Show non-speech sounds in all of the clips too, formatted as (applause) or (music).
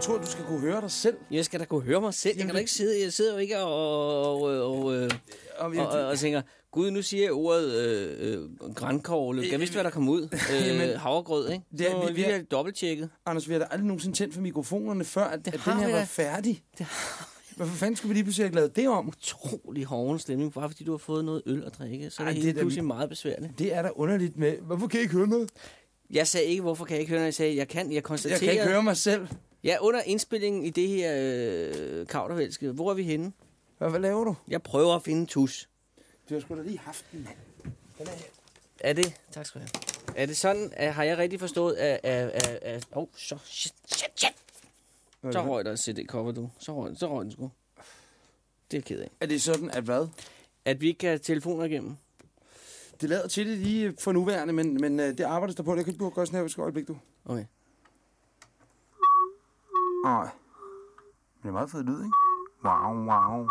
mærkeligt. Du tror, du skal kunne høre dig selv. Jeg skal da kunne høre mig selv. Jeg kan da ikke sidde, jeg sidder jo ikke og, og, og, og, øh, Og, og, og, og tænker, gud, nu siger jeg ordet øh, øh, grænkåle. Jeg vidste, hvad der kom ud. Øh, Jamen, havregrød, ikke? det er- vi- vi har dobbelttjekket. Anders, vi har da aldrig nogensinde tændt for mikrofonerne, før at, Det at har den her var da. færdig. Det Hvorfor fanden skulle vi lige pludselig have lavet det om? Utrolig hoven stemning, bare fordi du har fået noget øl at drikke. Så er Ej, det, det er pludselig meget besværligt. Det er da underligt med. Hvorfor kan jeg ikke høre noget? Jeg sagde ikke, hvorfor kan jeg ikke høre, når jeg sagde, jeg kan. Jeg konstaterer... Jeg kan ikke høre mig selv. Ja, under indspillingen i det her øh, kaudervælske, hvor er vi henne? Hvad, hvad laver du? Jeg prøver at finde en tus. Du har sgu da lige haft den, mand. Den er her. Er det... Tak skal du have. Er det sådan, at, har jeg rigtig forstået, at... at, at, at oh, så... Shit, shit, shit. Hvad Så det? røg der et CD-cover, du. Så røg, så røg den sgu. Det er jeg ked af. Er det sådan, at hvad? At vi ikke kan have telefoner igennem. Det lader til det lige for nuværende, men, men uh, det arbejdes der på. Det kan du gøre sådan her, hvis du øjeblik, du. Okay. Nej. Det er meget fed lyd, ikke? Wow, wow.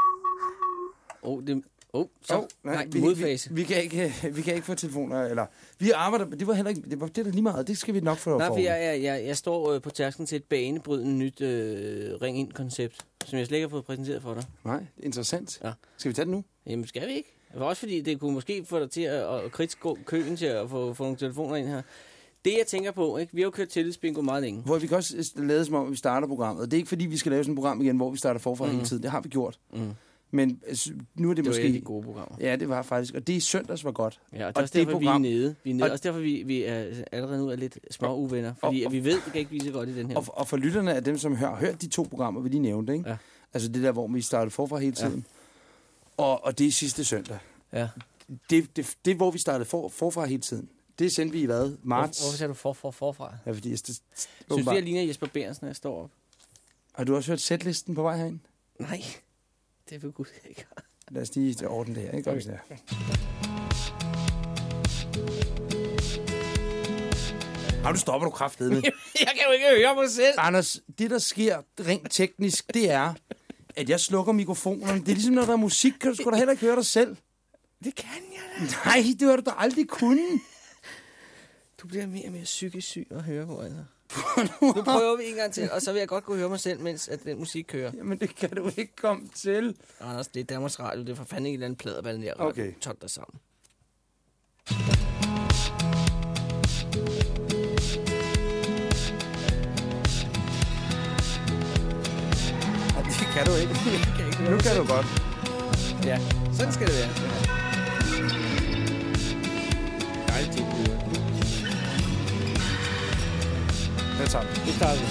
Oh, det... Oh, så... Oh, nej, vi, modfase. Vi, vi, kan ikke, (laughs) vi kan ikke få telefoner, eller... Vi arbejder, det var heller ikke... Det var det er da lige meget. Det skal vi nok få Nej, for. for jeg, jeg, jeg, jeg står øh, på tærsken til et banebrydende nyt øh, ring-ind-koncept, som jeg slet ikke har fået præsenteret for dig. Nej, er interessant. Ja. Skal vi tage det nu? Jamen, skal vi ikke? For også fordi det kunne måske få dig til at, at gå- køen til at få, få nogle telefoner ind her. Det, jeg tænker på, ikke? vi har jo kørt tillidsbingo meget længe. Hvor vi kan også lade som om, at vi starter programmet. Det er ikke fordi, vi skal lave sådan et program igen, hvor vi starter forfra mm. hele tiden. Det har vi gjort. Mm. Men altså, nu er det, Det var måske... et af de gode programmer. Ja, det var faktisk. Og det i søndags var godt. Ja, og det er Og også det derfor, program- vi er nede. Vi er nede. Og- Også derfor, vi, vi er allerede nu er lidt små uvenner. Fordi og- at vi ved, det kan ikke blive så godt i den her. Og, og for lytterne af dem, som har hørt de to programmer, vi lige nævnte, ikke? Ja. Altså det der, hvor vi startede forfra hele Ja. tiden. Og, og det er sidste søndag. Ja. Det, det, det hvor vi startede for, forfra hele tiden. Det sendte vi i hvad? Hvor, Marts? hvorfor sagde du for, for, forfra? Ja, fordi jeg, det, Synes du, åbenbart- jeg ligner Jesper Berensen, når jeg står op? Har du også hørt sætlisten på vej herind? Nej, det vil Gud ikke. Lad os lige ordne det her, ikke? Okay. Okay. Har du stopper du kraftedet med? (laughs) jeg kan jo ikke høre mig selv. Anders, det der sker rent teknisk, det er, at jeg slukker mikrofonerne. Det er ligesom, når der er musik, kan du sgu da heller ikke høre dig selv. Det kan jeg da. Nej, det har du da aldrig kunne. Du bliver mere og mere psykisk syg at høre på, altså. (laughs) Nu prøver vi en gang til, og så vil jeg godt kunne høre mig selv, mens at den musik kører. Jamen, det kan du ikke komme til. Anders, det er Danmarks Radio, det er for fanden ikke et eller andet pladerball der. Okay. Tot dig sammen. Ja, det kan du ikke. (laughs) Kan ikke Nu kan du godt. Ja, sådan skal det være. Dejligt alle sammen. den. Starter vi.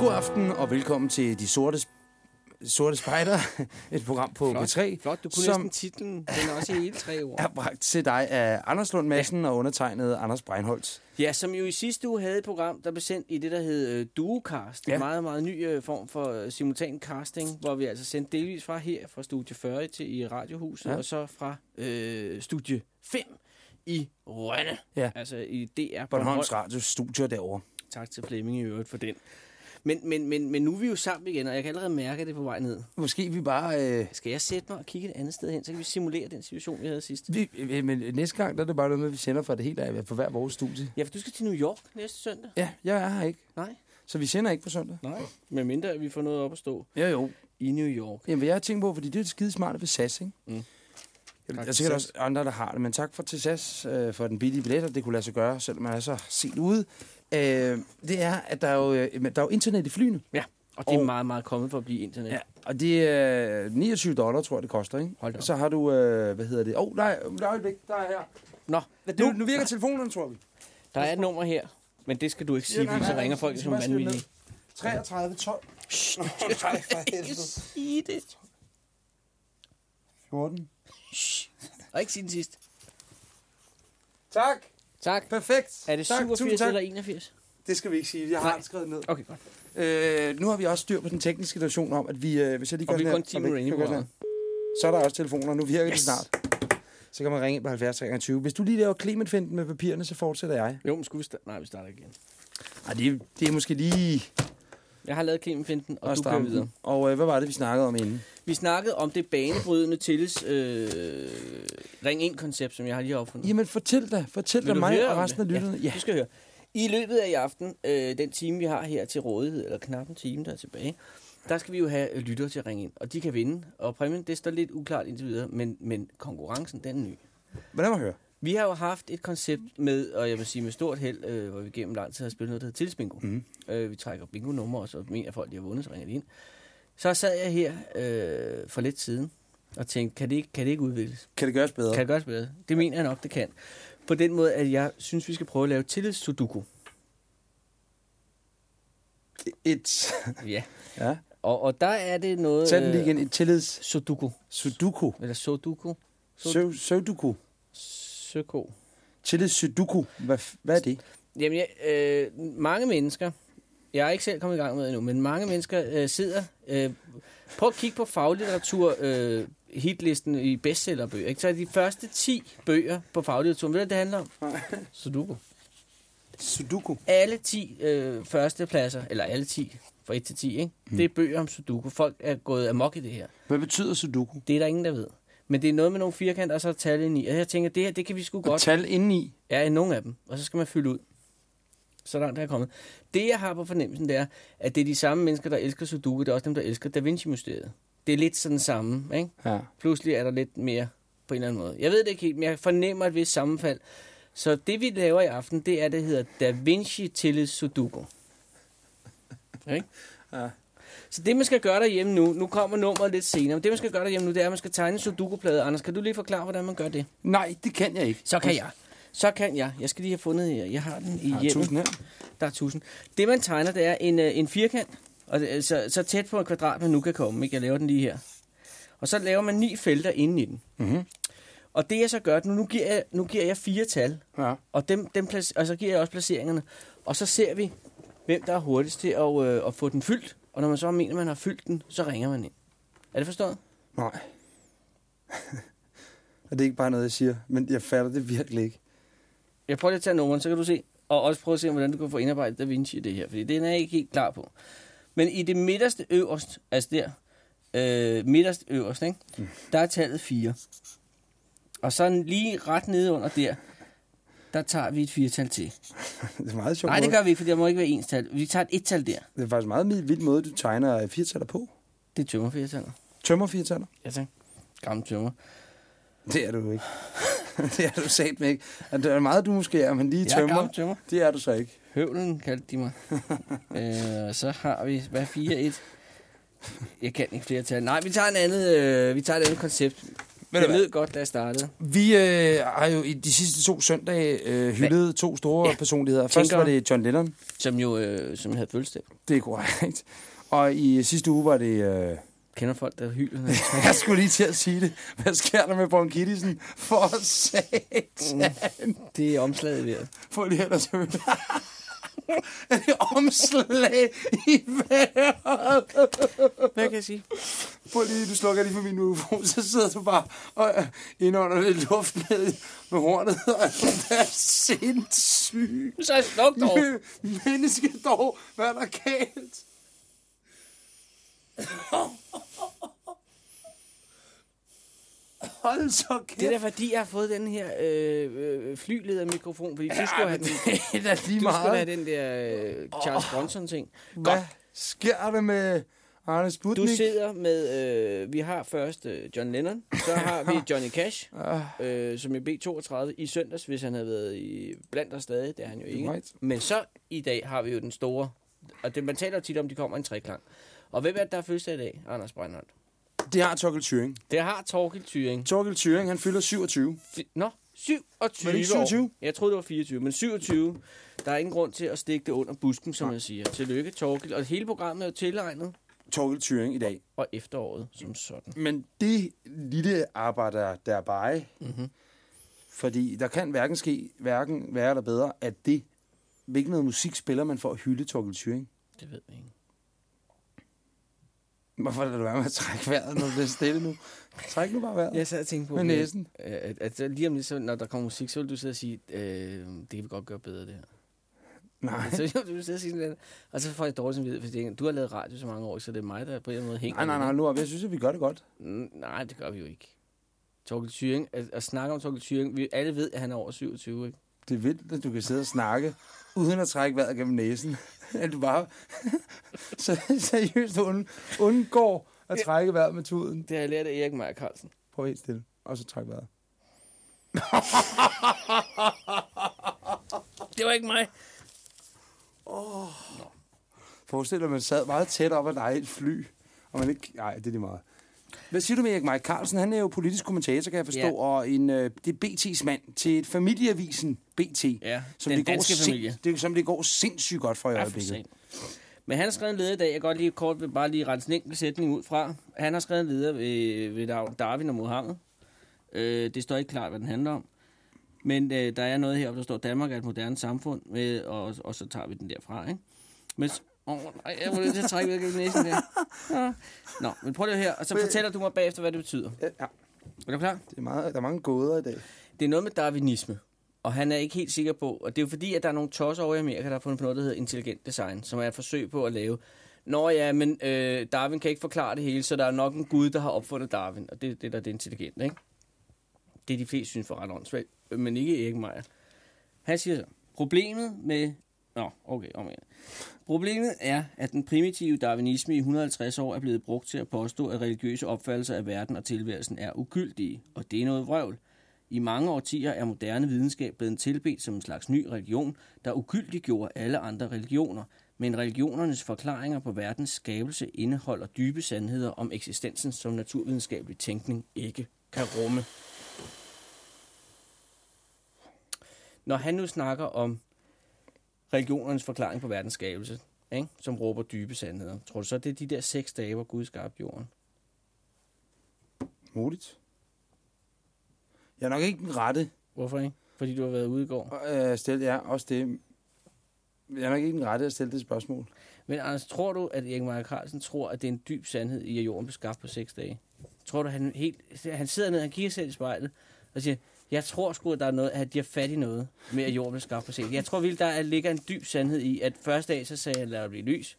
God aften og velkommen til De Sortes Sorte Spejder, (laughs) et program på Flot, B3, flot. Du kunne som næsten titlen. Den er også i hele tre ord. (laughs) er bragt til dig af Anders Lund Madsen og undertegnet Anders Breinholt. Ja, som jo i sidste uge havde et program, der blev sendt i det, der hed uh, Duocast. En Ja. meget, meget ny uh, form for uh, simultan casting, hvor vi altså sendte delvis fra her, fra Studie 40 til i Radiohuset, Ja. ja. og så fra uh, Studie 5 i Rønne. Ja. Altså i DR Bornholms Radio Studio derovre. Tak til Flemming i øvrigt for den. Men, men, men, men nu er vi jo sammen igen, og jeg kan allerede mærke det på vej ned. Måske vi bare... Øh, Skal jeg sætte mig og kigge et andet sted hen, så kan vi simulere den situation, vi havde sidst. vi, øh, men næste gang, der er det bare noget med, vi sender fra det hele af på hver vores studie. Ja, for du skal til New York næste søndag. Ja, jeg er her ikke. Nej. Så vi sender ikke på søndag. Nej. Med mindre, vi får noget op at stå Ja, jo. i New York. Jamen, jeg har tænkt på, fordi det er skide smart ved SAS, ikke? Mm. Jeg, er sikkert også andre, der har det, men tak for til SAS øh, for den billige billet, og det kunne lade sig gøre, selvom man er så sent ude. Øh, det er, at der er, jo, øh, der er jo internet i flyene. Ja, og det er Og- meget, meget kommet for at blive internet. Ja, og det er 29 dollar, tror jeg, det koster, ikke? Hold da så har du, øh, hvad hedder det? Åh, oh, nej, der er et øjeblik, der er her. Nå, Nu, nu virker telefonerne, tror vi. der er et nummer her, men det skal du ikke sige, Ja, nej, fordi så nej, ringer nej, folk som vanvittige. 33, 12, Shh, Nej, for helvede. sige det. 14. Shh. Og ikke sige den sidst. Tak. Tak. Perfekt. Er det tak, 87 tusind tak. eller 81? Det skal vi ikke sige. Jeg har Nej. skrevet ned. Okay, godt. Øh, nu har vi også styr på den tekniske situation om, at vi, øh, hvis jeg lige gør Og vi er kun her, 10 og minutter væk, inde i kan jeg gøre programmet. sådan her. så er der også telefoner. Nu virker yes. det snart. Så kan man ringe ind på 70 23. Hvis du lige laver Clementfinden med papirerne, så fortsætter jeg. Jo, men skulle vi starte? Nej, vi starter igen. Ej, det, det er måske lige Jeg har lavet Clemen Finten, og at du kører videre. Og øh, hvad var det, vi snakkede om inden? Vi snakkede om det banebrydende tillids øh, ring ind koncept, som jeg har lige opfundet. Jamen, fortæl da. Fortæl da mig og resten af lytterne. Ja. Du skal høre. I løbet af i aften, øh, den time, vi har her til rådighed, eller knap en time, der er tilbage, der skal vi jo have øh, lyttere til at ringe ind, og de kan vinde. Og præmien, det står lidt uklart indtil videre, men, men konkurrencen, den er ny. Hvordan må jeg høre? Vi har jo haft et koncept med, og jeg vil sige med stort held, øh, hvor vi gennem lang tid har spillet noget, der hedder tillidsbingo. Mhm. Øh, vi trækker bingo-numre, og så mener folk, de har vundet, så ringer de ind. Så sad jeg her øh, for lidt siden og tænkte, kan det, ikke, kan det ikke udvikles? Kan det gøres bedre? Kan det gøres bedre? Det mener jeg nok, det kan. På den måde, at jeg synes, vi skal prøve at lave tillids-sudoku. Et... Ja. Ja. Og, og der er det noget... Tag den lige igen. Et tillids... Sudoku. Sudoku. Eller sudoku. Sø- Sudoku. Søko. Tillids Sudoku. Hvad, hvad er det? Jamen, jeg, øh, mange mennesker, jeg er ikke selv kommet i gang med det endnu, men mange mennesker øh, sidder... Øh, prøv at kigge på faglitteratur øh, hitlisten i bestsellerbøger. Ikke? Så er de første 10 bøger på faglitteraturen, ved du, hvad det handler om? Sudoku. Sudoku. Alle 10 øh, første pladser, eller alle 10 fra 1 til 10, ikke? Mm. det er bøger om Sudoku. Folk er gået amok i det her. Hvad betyder Sudoku? Det er der ingen, der ved. Men det er noget med nogle firkanter, og så er tal ind i. Og jeg tænker, det her, det kan vi sgu Og godt. tal indeni. Ja, i nogle af dem. Og så skal man fylde ud. Så langt er jeg kommet. Det, jeg har på fornemmelsen, det er, at det er de samme mennesker, der elsker Sudoku. Det er også dem, der elsker Da Vinci-mysteriet. Det er lidt sådan samme, ikke? Ja. Pludselig er der lidt mere på en eller anden måde. Jeg ved det ikke helt, men jeg fornemmer et vist sammenfald. Så det, vi laver i aften, det er, det hedder Da Vinci til Sudoku. (laughs) Ikke? Ja. Så det, man skal gøre derhjemme nu, nu kommer nummeret lidt senere, men det, man skal gøre derhjemme nu, det er, at man skal tegne en Sudoku-plade. Anders, kan du lige forklare, hvordan man gør det? Nej, det kan jeg ikke. Så kan jeg. Så kan jeg. Jeg skal lige have fundet her. Jeg har den i hjemmet. tusind her. Der er tusind. Det, man tegner, det er en, øh, en firkant, og det, er så, så tæt på et kvadrat, man nu kan komme. Ikke? Jeg laver den lige her. Og så laver man ni felter inde i den. Mhm. Og det, jeg så gør, nu, nu, giver, jeg, nu giver jeg fire tal, Ja. og, dem, dem plac- og så giver jeg også placeringerne. Og så ser vi, hvem der er hurtigst til at, øh, at få den fyldt. Og når man så mener, man har fyldt den, så ringer man ind. Er det forstået? Nej. og (laughs) det er ikke bare noget, jeg siger, men jeg fatter det virkelig ikke. Jeg prøver lige at tage nummeren, så kan du se. Og også prøve at se, hvordan du kan få indarbejdet Da Vinci i det her. Fordi den er jeg ikke helt klar på. Men i det midterste øverst, altså der, øh, midterst øverst, ikke? Mm. der er tallet 4. Og så lige ret nede under der, der tager vi et firetal til. (laughs) Det er meget sjovt. Nej, det gør vi ikke, for der må ikke være ens tal. Vi tager et et-tal der. Det er faktisk meget vild måde, du tegner firetaller på. Det er tømmer firetaller. Tømmer firetaller. Ja, tak. Gammel tømmer. Det er du ikke. (laughs) det er du sagt med ikke. At Det er meget, du måske er, men lige Jeg er tømmer, gammel tømmer. det er du så ikke. Høvlen kaldte de mig. (laughs) øh, så har vi, hvad, 4-1. Jeg kan ikke flere tal. Nej, vi tager, en andet, øh, vi tager et andet koncept. Ved Det lød godt, da jeg startede. Vi øh, har jo i de sidste to søndage øh, hyldet to store Ja. personligheder. Først Tænker- var det John Lennon. Som jo øh, som havde fødselsdag. Det er korrekt. Og i sidste uge var det... Øh, Kender folk, der hyler. (laughs) jeg skulle lige til at sige det. Hvad sker der med bronkittisen? For satan. det er omslaget ved. Få lige ellers. Er (laughs) det omslag i vejret? Hvad kan jeg sige? Prøv lige, du slukker lige for min mikrofon, så sidder du bare og øh, indånder lidt luft ned med hornet, og det er sindssygt. Så er jeg slukt over. Menneske dog, hvad er der galt? Hold så kæft. Det er da fordi, jeg har fået den her øh, øh, flyledermikrofon, fordi du skulle have den, det er lige du skulle have den der øh, Charles Bronson-ting. Hvad sker der med Arne Du Sputnik? sidder med, øh, vi har først øh, John Lennon, så har vi (laughs) Johnny Cash, Ah, øh, som er B32 i søndags, hvis han havde været i blandt os stadig, det er han jo ikke. Right. Men så i dag har vi jo den store, og det, man taler tit om, de kommer i en treklang. Og hvem er det, der er fødselsdag i dag? Anders Breinholt. Det har Torkel Thuring. Det har Torgild Thyring. Torkel Thuring, han fylder 27. Fi- Nå, 27 Var det ikke 27? år. Jeg troede, det var 24, men 27. Der er ingen grund til at stikke det under busken, som Nej. jeg siger. Tillykke, Torgild. Og hele programmet er jo tilegnet, Torkel Thuring i dag. og efteråret som sådan. Men det lille arbejder der bare, Mm-hmm. fordi der kan hverken ske hverken værre eller bedre, at det, hvilken noget musik spiller man for at hylde Torkel Thuring. Det ved jeg ikke. Hvorfor lader du være med at trække vejret, når det er stille nu? Træk nu bare vejret. Jeg sad og tænkte på, Med næsen. At, at, at lige om lidt, så, når der kommer musik, så vil du sidde og sige, øh, det kan vi godt gøre bedre, det her. Nej. (laughs) Så jo, du vil sidde og sige sådan. Og så får jeg dårligt samvittighed, fordi jeg tænker, du har lavet radio så mange år, så det er mig, der på en eller anden måde hænger. Nej, nej, nej, nu op. Jeg synes, at vi gør det godt. Mm, Nej, det gør vi jo ikke. Torkel Thyring, at, at snakke om Torkel Thyring, vi alle ved, at han er over 27, ikke? Det er vildt, at du kan sidde og snakke, uden at trække vejret gennem næsen. (laughs) At du bare (laughs) så seriøst und, undgår at trække vejret med tuden. Det har jeg lært af Erik Meyer Carlsen. Prøv helt stille, og så træk vejret. (laughs) Det var ikke mig. Forestil dig, at man sad meget tæt op ad dig i et fly, og man ikke... Nej, det er lige meget. Hvad siger du med Erik Mike Carlsen? Han er jo politisk kommentator, kan jeg forstå, Ja. og en, øh, det er BT's mand til et familieavisen BT, Ja, som, det går sind- familie. det, som det går sindssygt godt for i Ja, øjeblikket. sent. Men han har skrevet en leder i dag. Jeg godt lige kort vil bare lige rense en enkelt sætning ud fra. Han har skrevet en leder ved, ved Dar- Darwin og Mohammed. Øh, det står ikke klart, hvad den handler om. Men øh, der er noget her, der står, Danmark er et moderne samfund, med, og, og så tager vi den derfra. Ikke? Men, åh, nej, jeg må at trække ud gennem næsen der. Ja. Nå, men prøv det her, og så fortæller du mig bagefter, hvad det betyder. Ja, Er du klar? det er meget, der er mange gåder i dag. Det er noget med darwinisme, og han er ikke helt sikker på, og det er jo fordi, at der er nogle tosser over i Amerika, der har fundet på noget, der hedder intelligent design, som er et forsøg på at lave, Nå ja, men øh, Darwin kan ikke forklare det hele, så der er nok en gud, der har opfundet Darwin, og det, det er der det intelligent, ikke? Det er de fleste synes for ret åndssvagt, men ikke Erik Meyer. Han siger så, problemet med... Nå, okay, om igen. Problemet er, at den primitive darwinisme i 150 år er blevet brugt til at påstå, at religiøse opfattelser af verden og tilværelsen er ugyldige, og det er noget vrøvl. I mange årtier er moderne videnskab blevet tilbedt som en slags ny religion, der ugyldiggjorde alle andre religioner, men religionernes forklaringer på verdens skabelse indeholder dybe sandheder om eksistensen, som naturvidenskabelig tænkning ikke kan rumme. Når han nu snakker om religionernes forklaring på verdens skabelse, ikke? som råber dybe sandheder, tror du så, det er de der seks dage, hvor Gud skabte jorden? Muligt. Jeg er nok ikke den rette Hvorfor ikke? Fordi du har været ude i går. øh, stille, ja, også det. Jeg er nok ikke den rette at stille det spørgsmål. Men Anders, tror du, at Erik Meyer Carlsen tror, at det er en dyb sandhed i, at jorden blev skabt på seks dage? Tror du, han helt... Han sidder ned, han kigger selv i spejlet og siger, jeg tror sgu, at der er noget, at de har fat i noget med, at jorden blev skabt på dage. Jeg tror virkelig, der er- ligger en dyb sandhed i, at første dag, så sagde han, lad det blive lys,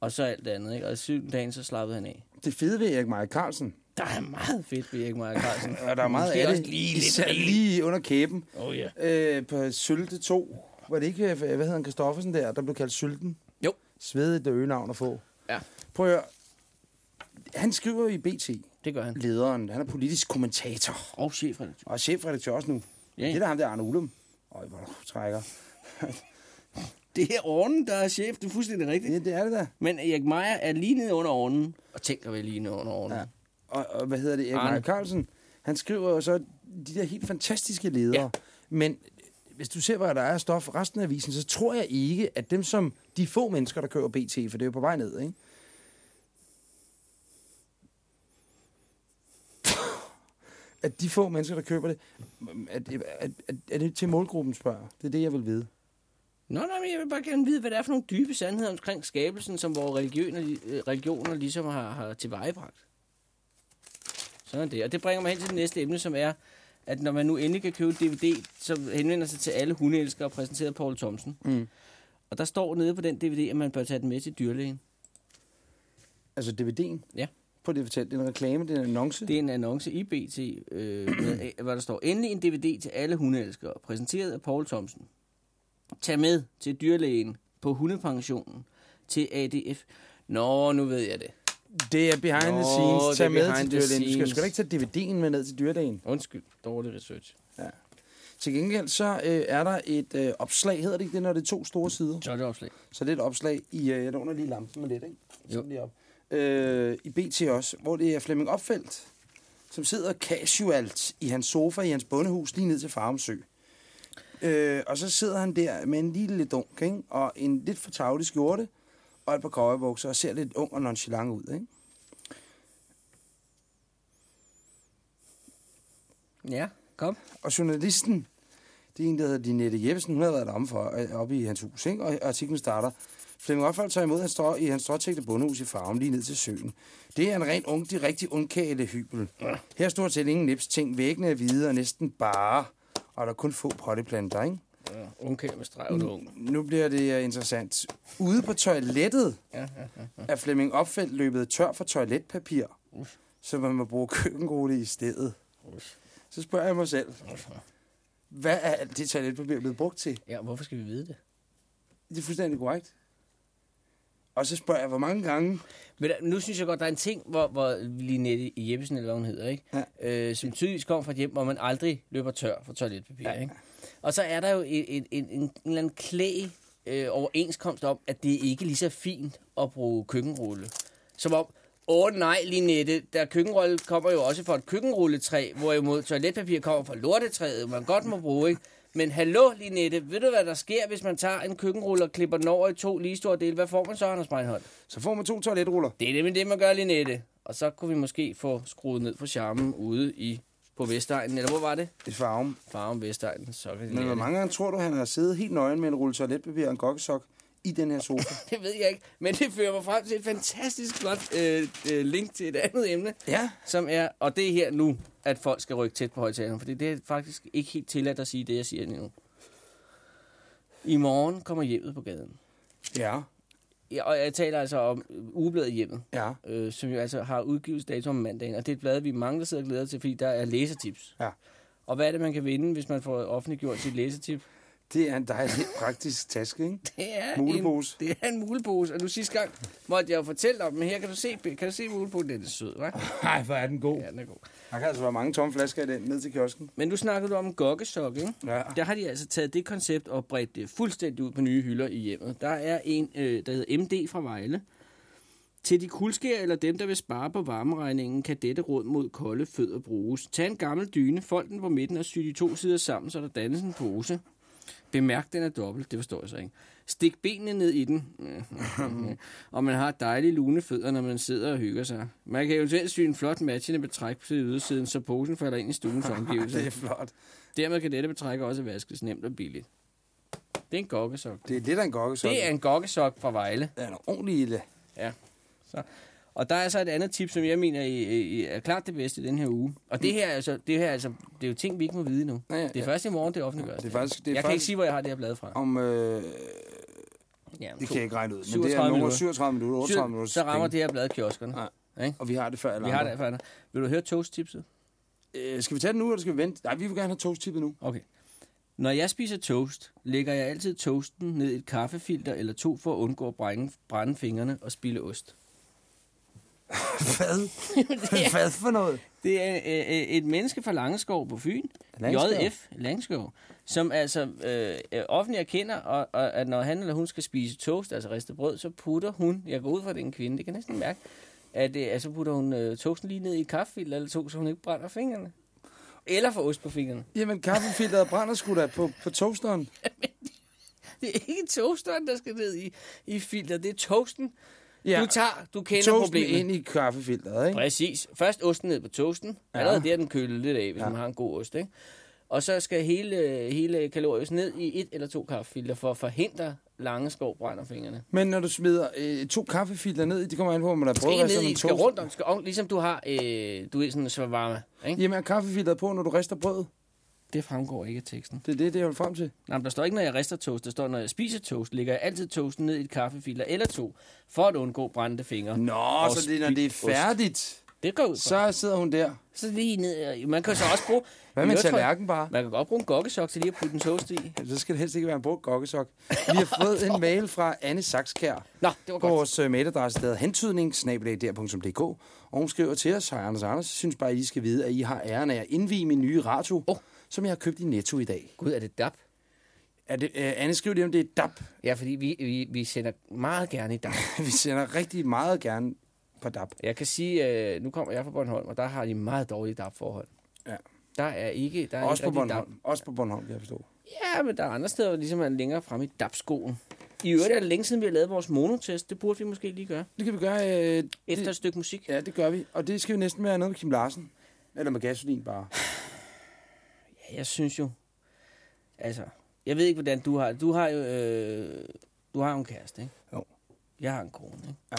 og så alt det andet, ikke? Og syvende dagen, så slappede han af. Det fede ved Erik Meyer Carlsen, Der er meget fedt ved Erik Meyer Carlsen. og der er meget af det, lige lidt lige under kæben, Oh, ja. øh, på Sylte 2. Var det ikke, øh, hvad hedder han, Christoffersen der, der blev kaldt Sylten? Jo. Svedigt det øgenavn at få. Ja. Prøv at høre. Han skriver i BT, Det gør han. lederen. Han er politisk kommentator. Og chefredaktør. Og chefredaktør også nu. Ja, Det er ja. der ham der Arne Ullum. Øj, hvor du trækker. (laughs) Det er Ornen, der er chef. Det er fuldstændig rigtigt. Det, det er det da. Men Erik Meyer er lige nede under ovnen. Og tænk at være lige nede under ovnen. Ja. Og, og hvad hedder det? Erik. Meyer Carlsen, han skriver jo så de der helt fantastiske ledere. Ja. Men hvis du ser, hvad der er stof resten af avisen, så tror jeg ikke, at dem som de få mennesker, der kører BT, for det er jo på vej ned, ikke? At de få mennesker, der køber det, at, at, at, er det til målgruppen, spørger? Det er det, jeg vil vide. Nå, nej, men jeg vil bare gerne vide, hvad det er for nogle dybe sandheder omkring skabelsen, som vores religioner, religioner ligesom har, har tilvejebragt. Sådan er det. Og det bringer mig hen til det næste emne, som er, at når man nu endelig kan købe DVD, så henvender sig til alle hundeelskere, præsenteret af Paul Thomsen. Mm. Og der står nede på den DVD, at man bør tage den med til dyrlægen. Altså DVD'en? Ja. På det fortælle. Det er en reklame, det er en annonce. Det er en annonce i BT, øh, med, hvor der står, endelig en DVD til alle hundeelskere, præsenteret af Paul Thomsen. Tag med til dyrlægen på hundepensionen til ADF. Nå, nu ved jeg det. Det er behind the scenes. Tag med til dyrlægen. Du skal sgu da ikke tage DVD'en med ned til dyrlægen. Undskyld, dårlig research. Til gengæld så øh, er der et øh, opslag, hedder det ikke det, når det er to store sider? Så er det opslag. Så det er et opslag i, øh, jeg låner lige lampen med lidt, ikke? Så Jo. lige op. Øh, I BT også, hvor det er Flemming Opfeldt, som sidder casualt i hans sofa i hans bondehus lige ned til Farumsø. Øh, og så sidder han der med en lille dunk, ikke? og en lidt for tavlig skjorte, og et par cowboybukser, og ser lidt ung og nonchalant ud. Ikke? Ja, kom. Og journalisten, det er en, der hedder Dinette Jeppesen, hun har været deromme for, øh, oppe i hans hus, ikke? og artiklen starter. Flemming Opfeldt tager imod hans strå, i hans stråtægte bondehus i farven lige ned til søen. Det er en rent ung, de rigtig undkagede hybel. Her står til ingen nips ting, væggene er hvide og næsten bare, og der er kun få potteplanter, ikke? Ja, ungkald med streg under ung. Nu bliver det øh, interessant. Ude på toilettet Ja, ja, ja. er Flemming Opfeldt løbet tør for toiletpapir, Uff. så man må bruge køkkenrulle i stedet. Uff. Så spørger jeg mig selv, hvad er alt det toiletpapir blevet brugt til? Ja, hvorfor skal vi vide det? Det er fuldstændig korrekt. Og så spørger jeg, hvor mange gange... Men der, nu synes jeg godt, der er en ting, hvor, hvor Linette Jeppesen, eller hvad hun hedder, ikke? Ja. Øh, som tydeligvis kommer fra et hjem, hvor man aldrig løber tør for toiletpapir. Ja. Ikke? Og så er der jo en, en, en, en, en eller anden klæ øh, overenskomst om, at det ikke er lige så fint at bruge køkkenrulle. Som om, åh nej, Linette, der køkkenrulle kommer jo også fra et køkkenrulletræ, hvorimod toiletpapir kommer fra lortetræet, man godt må bruge, ikke? Men hallo, Linette, ved du, hvad der sker, hvis man tager en køkkenrulle og klipper den over i to lige store dele? Hvad får man så, Anders Breinholt? Så får man to toiletruller. Det er nemlig det, man gør, Linette. Og så kunne vi måske få skruet ned for charmen ude i på Vestegnen. Eller hvor var det? Et farve. Farven Vestegnen. Så kan det Men hvor det. mange gange tror du, han har siddet helt nøgen med en rulle toiletpapir og en gokkesok i den her sofa? (laughs) Det ved jeg ikke. Men det fører mig frem til et fantastisk flot øh, øh, link til et andet emne. ja. Som er, og det er her nu, at folk skal rykke tæt på højtaleren. For det er faktisk ikke helt tilladt at sige det, jeg siger nu. I morgen kommer hjemmet på gaden. Ja. Ja, og jeg taler altså om ugebladet hjemmet. Ja. øh, som jo altså har udgivelsesdato om mandagen. Og det er et blad, vi mange, der sidder og glæder til, fordi der er læsertips. Ja. Og hvad er det, man kan vinde, hvis man får offentliggjort sit læsertip? Det er en dejlig praktisk taske, ikke? (laughs) Det er Mulepose. En, det er en mulepose. Og nu sidste gang måtte jeg jo fortælle om, men her kan du se, kan du se muleposen? Den er sød, hva'? Nej, hvor er den god. Ja, den er god. Der kan altså være mange tomme flasker i den ned til kiosken. Men nu snakkede du om gokkesok, ikke? Ja. Der har de altså taget det koncept og bredt det fuldstændig ud på nye hylder i hjemmet. Der er en, øh, der hedder MD fra Vejle. Til de kuldskær eller dem, der vil spare på varmeregningen, kan dette råd mod kolde fødder bruges. Tag en gammel dyne, fold den på midten og sy de to sider sammen, så der dannes en pose. Bemærk, den er dobbelt, det forstår jeg så ikke. Stik benene ned i den, (laughs) og man har dejlige lune fødder, når man sidder og hygger sig. Man kan eventuelt sy en flot matchende betræk på ydersiden, så posen falder ind i stuens (laughs) omgivelser. Det er flot. Dermed kan dette betræk også vaskes nemt og billigt. Det er en gokkesok. Det er lidt af en gokkesok. Det er en gokkesok fra Vejle. Det er en ordentlig ilde. Ja. Så. Og der er så et andet tip, som jeg mener i, i, er klart det bedste i den her uge. Og det her, er altså, det her er altså, det er jo ting, vi ikke må vide nu. Ja, ja, Det er ja. først i morgen, det offentliggøres. Det er faktisk... Det er jeg kan ikke faktisk sige, hvor jeg har det her blad fra. om... Øh, Ja, det kan jeg ikke regne ud. Men det 37 er nummer minutter. 37 minutter, 38 minutter. så rammer det her blad kioskerne. Ja. Ikke? Og vi har det før alle Vi har det for Vil du høre toast-tipset? Øh, skal vi tage det nu, eller skal vi vente? Nej, vi vil gerne have toast-tippet nu. Okay. Når jeg spiser toast, lægger jeg altid toasten ned i et kaffefilter eller to for at undgå at brænde, brænde fingrene og spille ost. (laughs) Hvad? (laughs) Hvad for noget? Det er øh, øh, et menneske fra Langeskov på Fyn, Langeskov? JF Langeskov, som altså øh, øh, offentligt erkender, og, og, at når han eller hun skal spise toast, altså ristet brød, så putter hun, jeg går ud fra, at det er en kvinde, det kan jeg næsten mærke, at øh, altså putter hun øh, toasten lige ned i kaffefilter eller to, så hun ikke brænder fingrene. Eller får ost på fingrene. Jamen, kaffefilteret brænder sgu da på, på toasteren. (laughs) Det er ikke toasteren, der skal ned i, i filteret, det er toasten. Ja, Du tager, du kender toasten problemet. ind i kaffefilteret, ikke? Præcis. Først osten ned på toasten. Ja. Allerede der er den kølet lidt af, hvis Ja. man har en god ost. Ikke? Og så skal hele, hele kalorius ned i et eller to kaffefilter for at forhindre lange skov brænder fingrene. Men når du smider øh, to kaffefilter ned i, det kommer an på, om der Skal brød ikke og ned i, sådan det skal rundt om, skal om, ligesom du har, øh, du er sådan en shawarma. Ikke? Jamen, er kaffefilteret på, når du rister brødet? Det fremgår ikke af teksten. Det er det, det jeg vil frem til. Nej, men der står ikke, når jeg rister toast. Der står, når jeg spiser toast, lægger jeg altid toasten ned i et kaffefilter eller to, for at undgå brændte fingre. Nå, Og så det, når det er ost. færdigt, Det går ud fra. så sidder hun der. Så lige ned. Man kan så også bruge... Hvad med tallerken bare? Man kan godt bruge en gokkesok til lige at putte en toast i. Så skal det helst ikke være en brugt gokkesok. Vi har fået en (laughs) mail fra Anne Saxkær. Nå, det var godt. vores uh, mailadresse, der hedder hentydning, og hun skriver til os, hej Anders Anders, jeg synes bare, I skal vide, at I har æren af at indvige min nye radio, Åh. Som jeg har købt i Netto i dag. Gud, er det DAP? Er det, uh, Anne skriver det om, det er DAP. Ja, fordi vi, vi, vi sender meget gerne i DAP. (laughs) Vi sender rigtig meget gerne på DAP. Jeg kan sige, øh, nu kommer jeg fra Bornholm, og der har de meget dårlige DAP-forhold. Ja. Der er ikke... Der er Også på ikke rigtig Bornholm. Også på Bornholm, kan jeg forstå. Ja, men der er andre steder, hvor ligesom er længere frem i DAP-skoen. I øvrigt er det længe siden, vi har lavet vores monotest. Det burde vi måske lige gøre. Det kan vi gøre. Øh, Efter det, et stykke musik. ja, det gør vi. Og det skal vi næsten være noget med Kim Larsen. Eller med gasolin bare. (laughs) Jeg synes jo... Altså, jeg ved ikke, hvordan du har... Du har jo... Øh, du har jo en kæreste, ikke? Jo. Jeg har en kone, ikke? Ja.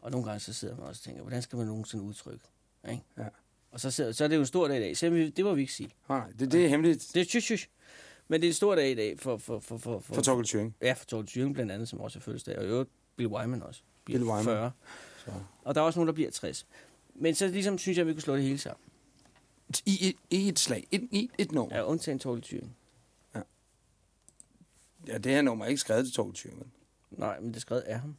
Og nogle gange så sidder man også og tænker, hvordan skal man nogensinde udtrykke? Ikke? Ja. Og så, sidder, så er det jo en stor dag i dag. Så det må vi ikke sige. Nej, det, det er hemmeligt. Det er tjus, tjus. Men det er en stor dag i dag for... For, for, for, for, For Torkel Thuring. Ja, for Torkel Thuring blandt andet, som også er fødselsdag. Og i øvrigt Bill Wyman også. Bill Wyman. 40. Så. Og der er også nogen, der bliver 60. Men så ligesom synes jeg, at vi kunne slå det hele sammen. I, et, I et slag. Et, et, et nummer. Ja, undtagen Torkel Thuring. Ja, det her nummer er ikke skrevet til Torkel Thuring. vel? Nej, men det er skrevet af ham.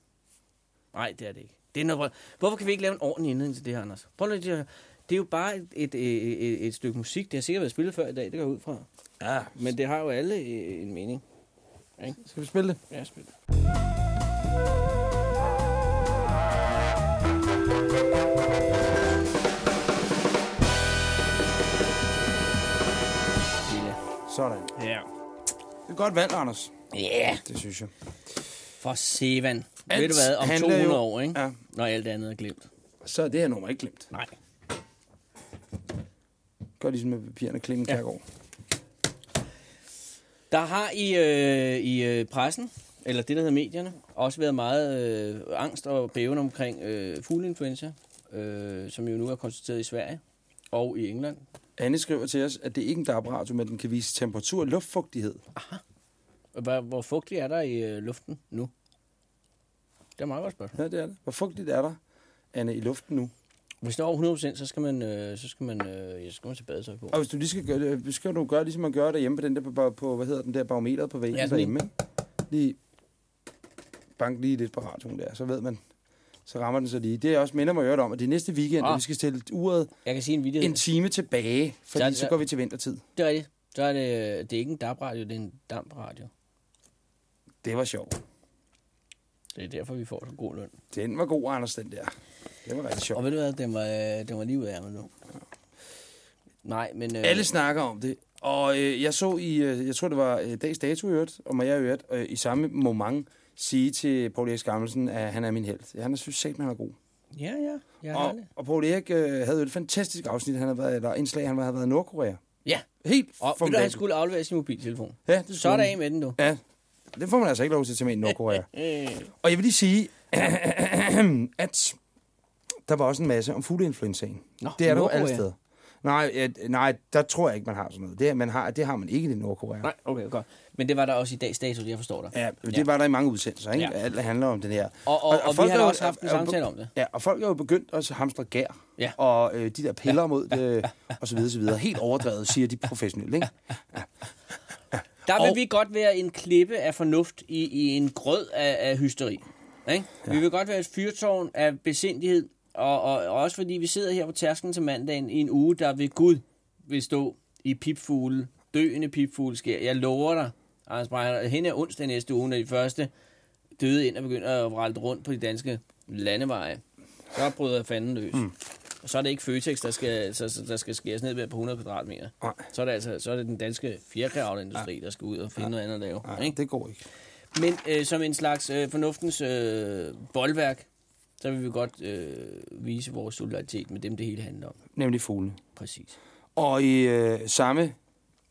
Nej, det er det ikke. Det er noget, hvorfor kan vi ikke lave en ordentlig indledning til det her, Anders? Prøv lige at det er jo bare et, et, et, et, stykke musik. Det har sikkert været spillet før i dag, det går ud fra. Ja, Men det har jo alle øh, en mening. skal vi spille det? Ja, spil. Lille. Sådan. Ja. Det er godt valg, Anders. Ja, Det synes jeg. for sevan. Alt Ved du hvad, om handler 200 jo- år, ikke? Ja, Når alt andet er glemt. så er det her nummer ikke glemt. Nej. Gør ligesom med papirerne Clemen Ja. Kærgaard. Der har i, øh, i øh, pressen, eller det, der hedder medierne, også været meget øh, angst og bæven omkring øh, fugleinfluenza, øh, som jo nu er konstateret i Sverige og i England. Anne skriver til os, at det ikke er en DAB-radio, men den kan vise temperatur og luftfugtighed. Hvor, hvor fugtigt er der i øh, luften nu? Det er et meget godt spørgsmål. Ja, det er det. Hvor fugtigt er der, Anne, i luften nu? Hvis det er over 100%, så skal man, øh, så skal man, øh, ja, så skal man tage badetøj på. Og hvis du lige skal gøre det, skal du gøre, ligesom man gør derhjemme på den der, på, på hvad hedder den der barometer på væggen Ja, derhjemme, ikke? Lige bank lige lidt på radioen der, så ved man, så rammer den så lige. Det er også minder mig øvrigt om, at det er næste weekend, at vi skal stille uret Jeg kan sige en en time tilbage, fordi Så- så går vi til vintertid. Det er rigtigt. Så er det, det er ikke en DAB-radio, det er en DAMP-radio. Det var sjovt. Det er derfor, vi får så god løn. Den var god, Anders, den der. Det var rigtig Og sjovt. ved du hvad, den var, øh, den var lige ud af ærmet nu. Nej, men... Øh, Alle snakker om det. Og øh, jeg så i, øh, jeg tror det var øh, dags dato i øvrigt, og mig jeg i øvrigt, øh, i samme moment sige til Paul Erik Skammelsen, at han er min held. Han synes sagt, han er god. Ja, ja. Jeg Og, det. og Paul Erik øh, havde jo et fantastisk afsnit, han havde været, eller indslag, han havde været i Nordkorea. Ja. Helt Og ved du, han skulle aflevere sin mobiltelefon. Ja, det Så er der af med den, du. Ja, det får man altså ikke lov til at tage med i Nordkorea. (laughs) Øh, og jeg vil lige sige, (clears throat) at der var også en masse om fugleinfluenzaen. Nå, Det er der jo alle steder. Nej, ja, nej, der tror jeg ikke, man har sådan noget. Det, man har, det har man ikke i Nordkorea. Nej, okay, godt. Men det var der også i dags dato, jeg forstår dig. Ja, det var der i mange udsendelser, ikke? Ja. Ja. Alt handler om den her. Og, og, og, og vi folk har da jo- også haft en samtale om det. Ja, og folk er jo begyndt at hamstre gær. Ja. Og øh, de der piller ja. mod det, (laughs) og så videre, så videre. Helt overdrevet, siger de professionelle, ikke? (laughs) Der vil Og- vi godt være en klippe af fornuft i, i en grød af, af hysteri. Ikke? Ja. Vi vil godt være et fyrtårn af besindighed, og, og, og også fordi vi sidder her på tærsken til mandagen i en uge, der ved Gud vil stå i pipfugle, døende pipfugle sker. Jeg lover dig, Anders Breyer, hen er onsdag næste uge, når de første døde ind og begynder at vralde rundt på de danske landeveje. Så bryder fanden løs. Mm. Og så er det ikke Føtex, der skal, så, der skal skæres ned ved på 100 kvadratmeter. Nej. Så er det altså så er det den danske fjerkrævleindustri, der skal ud og finde noget andet at lave. Nej, Ikke? det går ikke. Men øh, som en slags øh, fornuftens øh, boldværk, så vil vi godt øh, vise vores solidaritet med dem, det hele handler om. Nemlig fuglene. Præcis. Og i øh, samme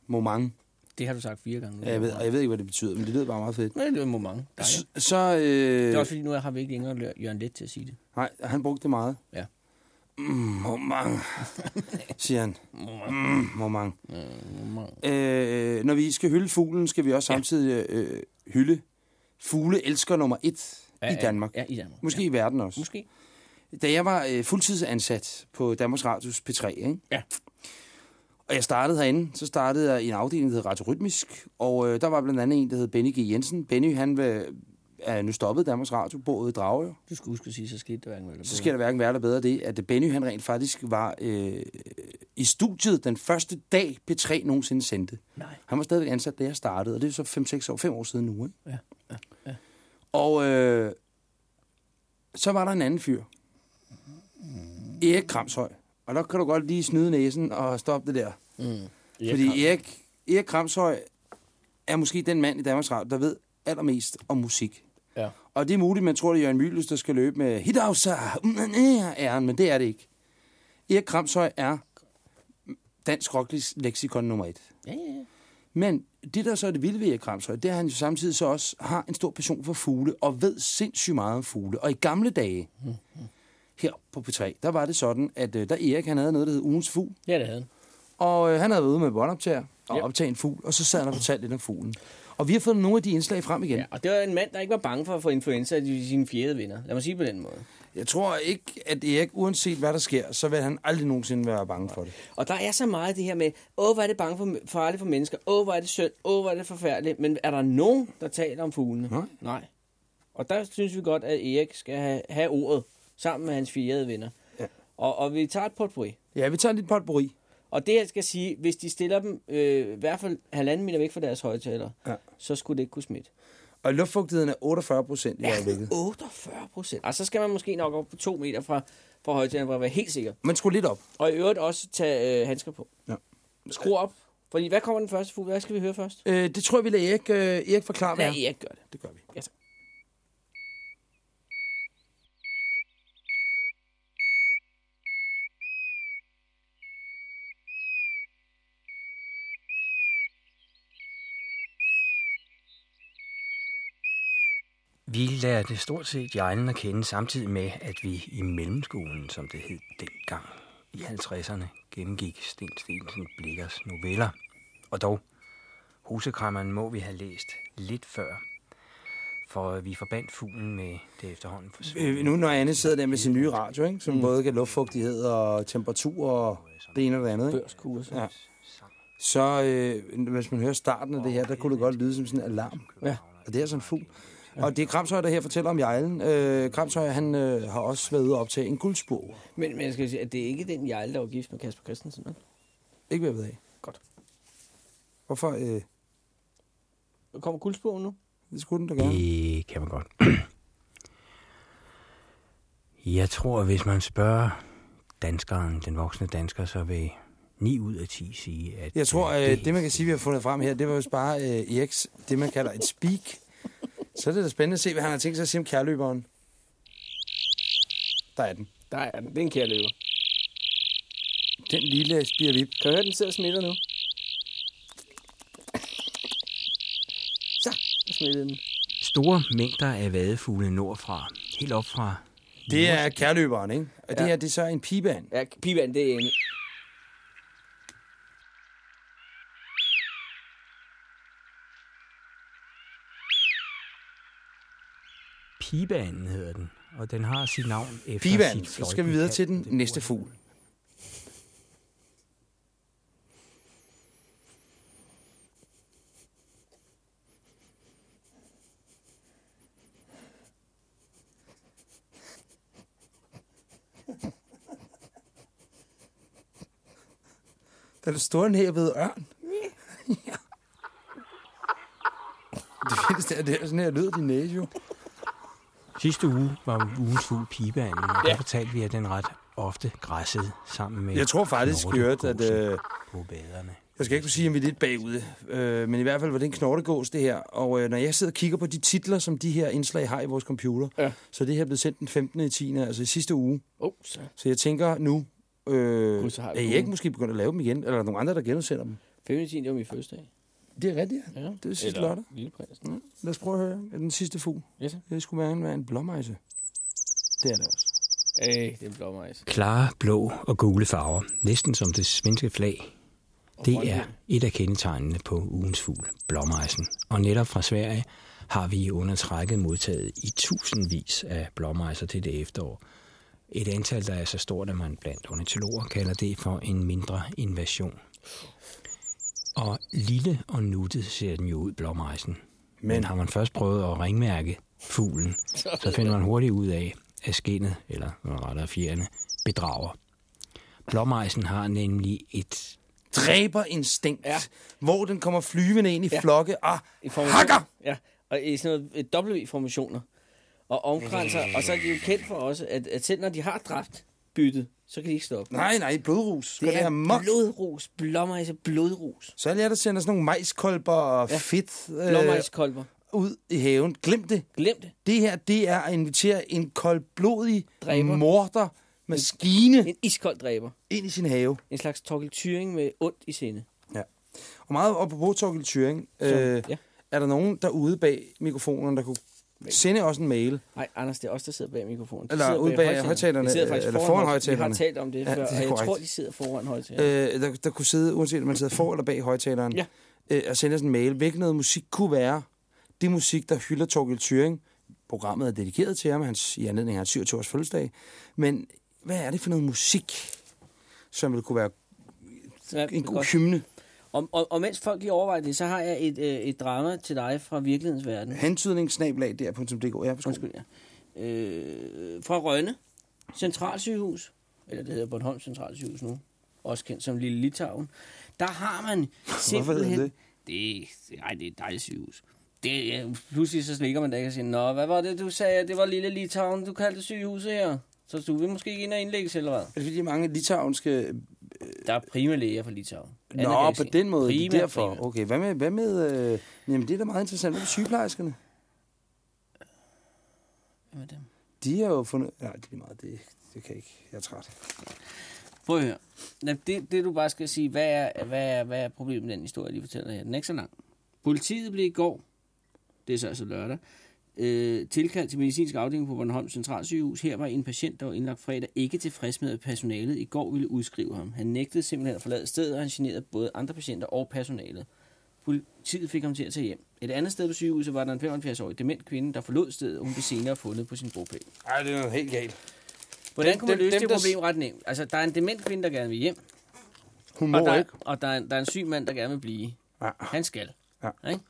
moment, Det har du sagt fire gange nu. ja, jeg ved, og jeg ved ikke, hvad det betyder, men det lyder bare meget fedt. Nej, det er moment. Så, så øh, Det er også fordi, nu har vi ikke længere Jørgen Let til at sige det. nej, han brugte det meget. Ja. Mm, moment, (laughs) siger han. Mm, moment. Moment. Øh, når vi skal hylde fuglen, skal vi også Ja. samtidig øh, hylde fugle elsker nummer et Ja, i Danmark. Ja, i Danmark. Måske Ja. i verden også. Måske. Da jeg var øh, fuldtidsansat på Danmarks Radios P3, ikke? Ja. og jeg startede herinde, så startede jeg i en afdeling, der hed Radio Rytmisk, og øh, der var blandt andet en, der hed Benny G. Jensen. Benny, han vil, er nu stoppet Danmarks Radio, boet i Dragør. Du skulle huske at sige, så skete det hverken med Så skal der hverken være der bedre det, at Benny han rent faktisk var øh, i studiet den første dag P3 nogensinde sendte. Nej. Han var stadigvæk ansat, da jeg startede, og det er så 5-6 år, 5 år siden nu. Ikke? Ja, ja, ja. Og øh, så var der en anden fyr. Erik Kramshøj. Og der kan du godt lige snyde næsen og stoppe det der. Mm. Fordi Erik, Erik Kramshøj er måske den mand i Danmarks Radio, der ved allermest om musik. Ja. Og det er muligt, man tror, det er Jørgen Mylius, der skal løbe med Hidausa, æren, men det er det ikke. Erik Kramshøj er dansk rockleksikon nummer et. Ja, ja, ja. Men det, der så er det vilde ved Kramshøj, det er, at han jo samtidig så også har en stor passion for fugle, og ved sindssygt meget om fugle. Og i gamle dage, her på P3, der var det sådan, at øh, der Erik han havde noget, der hed ugens fugl, Ja, det havde han. Og øh, han havde været ude med båndoptager og Ja. optage en fugl, og så sad han og fortalte lidt om fuglen. Og vi har fået nogle af de indslag frem igen. Ja, og det var en mand, der ikke var bange for at få influenza i sine fjerde venner. Lad mig sige på den måde. Jeg tror ikke, at Erik, uanset hvad der sker, så vil han aldrig nogensinde være bange for det. Og der er så meget det her med, åh, hvor er det bange for, farligt for mennesker, åh, hvor er det synd, åh, hvor er det forfærdeligt. Men er der nogen, der taler om fuglene? Nej. Nej. Og der synes vi godt, at Erik skal have, have ordet sammen med hans fire venner. Ja. Og, og vi tager et potpourri. Ja, vi tager lidt potpourri. Og det, jeg skal sige, hvis de stiller dem øh, i hvert fald halvanden meter væk fra deres højtaler, Ja. så skulle det ikke kunne smitte. Og luftfugtigheden er 48 procent i øjeblikket. 48 procent. Og så skal man måske nok op på to meter fra, fra højtaleren, for at være helt sikker. Men skru lidt op. Og i øvrigt også tage øh, handsker på. Ja. Skru op. Fordi hvad kommer den første fugl? Hvad skal vi høre først? Øh, det tror jeg, vi lader Erik, øh, Erik forklare, hvad er. Erik gøre det. Det gør vi. Ja, tak. Vi lærte stort set Jejlen at kende samtidig med, at vi i mellemskolen, som det hed dengang i 50'erne, gennemgik Sten Stensen Blikkers noveller. Og dog, Husekræmmeren må vi have læst lidt før, for vi forbandt fuglen med det efterhånden. Øh, nu når Anne sidder der med sin nye radio, ikke, som mm. både kan luftfugtighed og temperatur og det ene og det andet, ikke? Børskurs. Ja. så øh, hvis man hører starten af det her, der kunne det godt lyde som sådan en alarm. Ja. Og det er sådan en fugl. Og det er Kramshøj, der her fortæller om Jejlen. Øh, Kramshøj, han øh, har også været ude og optage en guldspur. Men, men jeg skal sige, at det er ikke den Jarl, der var gift med Kasper Christensen. vel? Ikke hvad jeg ved af. Godt. Hvorfor? Øh, Kommer guldsporen nu? det skulle den da gerne. Det kan man godt. (clears throat) Jeg tror, hvis man spørger danskeren, den voksne dansker, så vil 9 ud af 10 sige, at... Jeg tror, øh, øh, det man kan sige, vi har fundet frem her, det var jo bare øh, Eriks, det man kalder et speak. Så er det da spændende at se, hvad han har tænkt sig at sige om kærløberen. Der er den. Der er den. Det er en kærløber. Den lille spirvip. Kan du høre, den sidder og smitter nu? Så, der smittede den. Store mængder af vadefugle nordfra, helt op fra... Det er kærløberen, ikke? Og det Ja. her, det er så en piband. Ja, piband, det er en... Pibanen hedder den, og den har sit navn efter Piband. sit Så skal vi videre til den næste fugl. Der er det stornæbede ørn. (laughs) Ja. Det findes der, det er sådan her lød din næse jo. Sidste uge var ugens fugl pibanen, og Ja. der fortalte vi, at den ret ofte græssede sammen med... Jeg tror faktisk, Gjørt, at... Øh, På baderne. Jeg skal ikke kunne sige, om vi er lidt bagud, øh, men i hvert fald var det en knortegås, det her. Og øh, når jeg sidder og kigger på de titler, som de her indslag har i vores computer, Ja. så er det her blevet sendt den 15. i 10. altså i sidste uge. Åh, oh, så. Så jeg tænker nu, øh, Gud, så har vi er I ugen. ikke måske begyndt at lave dem igen? Eller er der nogle andre, der genudsender dem? 15. det var min fødselsdag. Det er rigtigt, ja. Ja. Det er sidste Eller lørdag. Ja. Lad os prøve at høre den sidste fugl. Så. Det skulle være en, være en blåmejse. Det er det også. Øh, det er en blåmejs. Klare, blå og gule farver, næsten som det svenske flag. Det er et af kendetegnene på ugens fugl, blåmejsen. Og netop fra Sverige har vi under trækket modtaget i tusindvis af blåmejser til det efterår. Et antal, der er så stort, at man blandt ornitologer kalder det for en mindre invasion. Og lille og nuttet ser den jo ud, blåmejsen. Men, Men har man først prøvet at ringmærke fuglen, (laughs) så finder man hurtigt ud af, at skinnet, eller rettere fjerne, bedrager. Blåmejsen har nemlig et Dræberinstinkt, ja. Hvor den kommer flyvende ind i ja. Flokke og I hakker. Ja, og i sådan noget W-formationer. Og omkranser, og så er de jo kendt for også, at, at selv når de har dræbt byttet, så kan de ikke stoppe. Nej, nej, blodrus. Det det er her mok. blodrus, blåmejse, blodrus. Så er det der sender sådan nogle majskolber og ja. Fedt øh, Blåmejskolber. ud i haven. Glem det. Glem det. Det her, det er at invitere en koldblodig Dræber. morder maskine En iskold dræber. ind i sin have. En slags Torkel Thyring med ondt i sinde. Ja. Og meget op på Torgild Thuring, Så, øh, ja. er der nogen derude bag mikrofonerne, der kunne Sende også en mail. Nej, Anders, det er os, der sidder bag mikrofonen. De Eller ude bag højtalerne, De sidder eller foran, højtalerne. Vi har talt om det Ja, før, det er og jeg tror, de sidder foran højtalerne. Øh, der, der kunne sidde, uanset om man sidder for eller bag højtaleren, Ja. øh, og sende os en mail. Hvilken noget musik kunne være det musik, der hylder Torgild Thuring? Programmet er dedikeret til ham, hans, i anledning af hans 27 års fødselsdag. Men hvad er det for noget musik, som vil kunne være en god hymne? Og, og, og mens folk lige overvejer det, så har jeg et, øh, et drama til dig fra virkelighedens verden. Hentydningssnablag der.dk. Ja. Undskyld, ja. Øh, fra Rønne, Centralsygehus, eller det hedder Bornholm Centralsygehus nu, også kendt som Lille Litauen. Der har man simpelthen... det? Det, det, ej, det er et dejligt sygehus. Det, er- pludselig så slikker man der ikke og siger, Nå, hvad var det, du sagde, det var Lille Litauen, du kaldte sygehuset her? Så du vil måske ikke ind og indlægges, eller hvad? Er det fordi mange litauiske... Der er prima læger fra Litauen. Nå, på den måde. Er derfor. Okay, hvad med... Hvad med øh, jamen, det er da meget interessant. Hvad med sygeplejerskerne? Hvad er det? De har jo fundet... Nej, det er meget. Det, det kan jeg ikke. Jeg er træt. Prøv at høre. Det, det du bare skal sige, hvad er, hvad, er, hvad er problemet med den historie, lige fortæller her? Den er ikke så lang. Politiet blev i går, det er så altså lørdag, øh, tilkaldt til medicinsk afdeling på Bornholm Centralsygehus. Her var en patient, der var indlagt fredag, ikke tilfreds med, at personalet i går ville udskrive ham. Han nægtede simpelthen at forlade stedet, og han generede både andre patienter og personalet. Politiet fik ham til at tage hjem. Et andet sted på sygehuset var der en 75-årig dement kvinde, der forlod stedet, og hun blev senere fundet på sin bopæl. Ej, det er noget helt galt. Hvordan kunne man løse dem, det problem ret nemt? Altså, der er en dement kvinde, der gerne vil hjem, Hun og må der, ikke. og der, er, der er en syg mand, der gerne vil blive. Ja. Han skal. Ja. Ikke?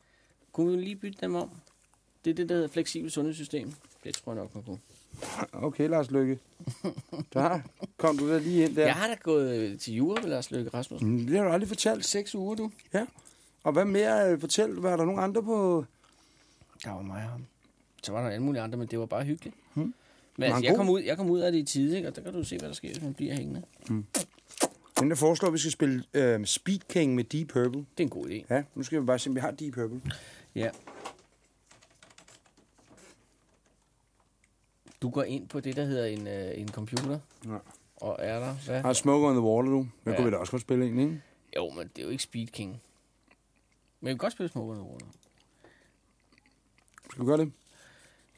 Kunne vi lige bytte dem om? Det er det, der hedder fleksibelt sundhedssystem. Det tror jeg nok, man kunne. Okay, Lars Lykke. (laughs) Der kom du da lige ind der. Jeg har da gået øh, til jura med Lars Løkke Rasmussen. Mm, Det har du aldrig fortalt. Seks uger, du. Ja. Og hvad mere? øh, Fortæl, var der nogen andre på... Der var mig og ham. Så var der alle mulige andre, men det var bare hyggeligt. Hmm. Men altså, jeg kom, ud, jeg kom ud af det i tide, ikke? og der kan du se, hvad der sker, hvis man bliver hængende. Den der foreslår, at vi skal spille øh, Speed King med Deep Purple. Det er en god idé. Ja, nu skal vi bare se, om vi har Deep Purple. Ja. Du går ind på det, der hedder en, øh, en computer, Ja. og er der... Hvad? Har Smoke on the Water, du. Den Ja. kunne vi da også godt spille en, ikke? Jo, men det er jo ikke Speed King. Men vi kan godt spille Smoke on the Water. Skal vi gøre det?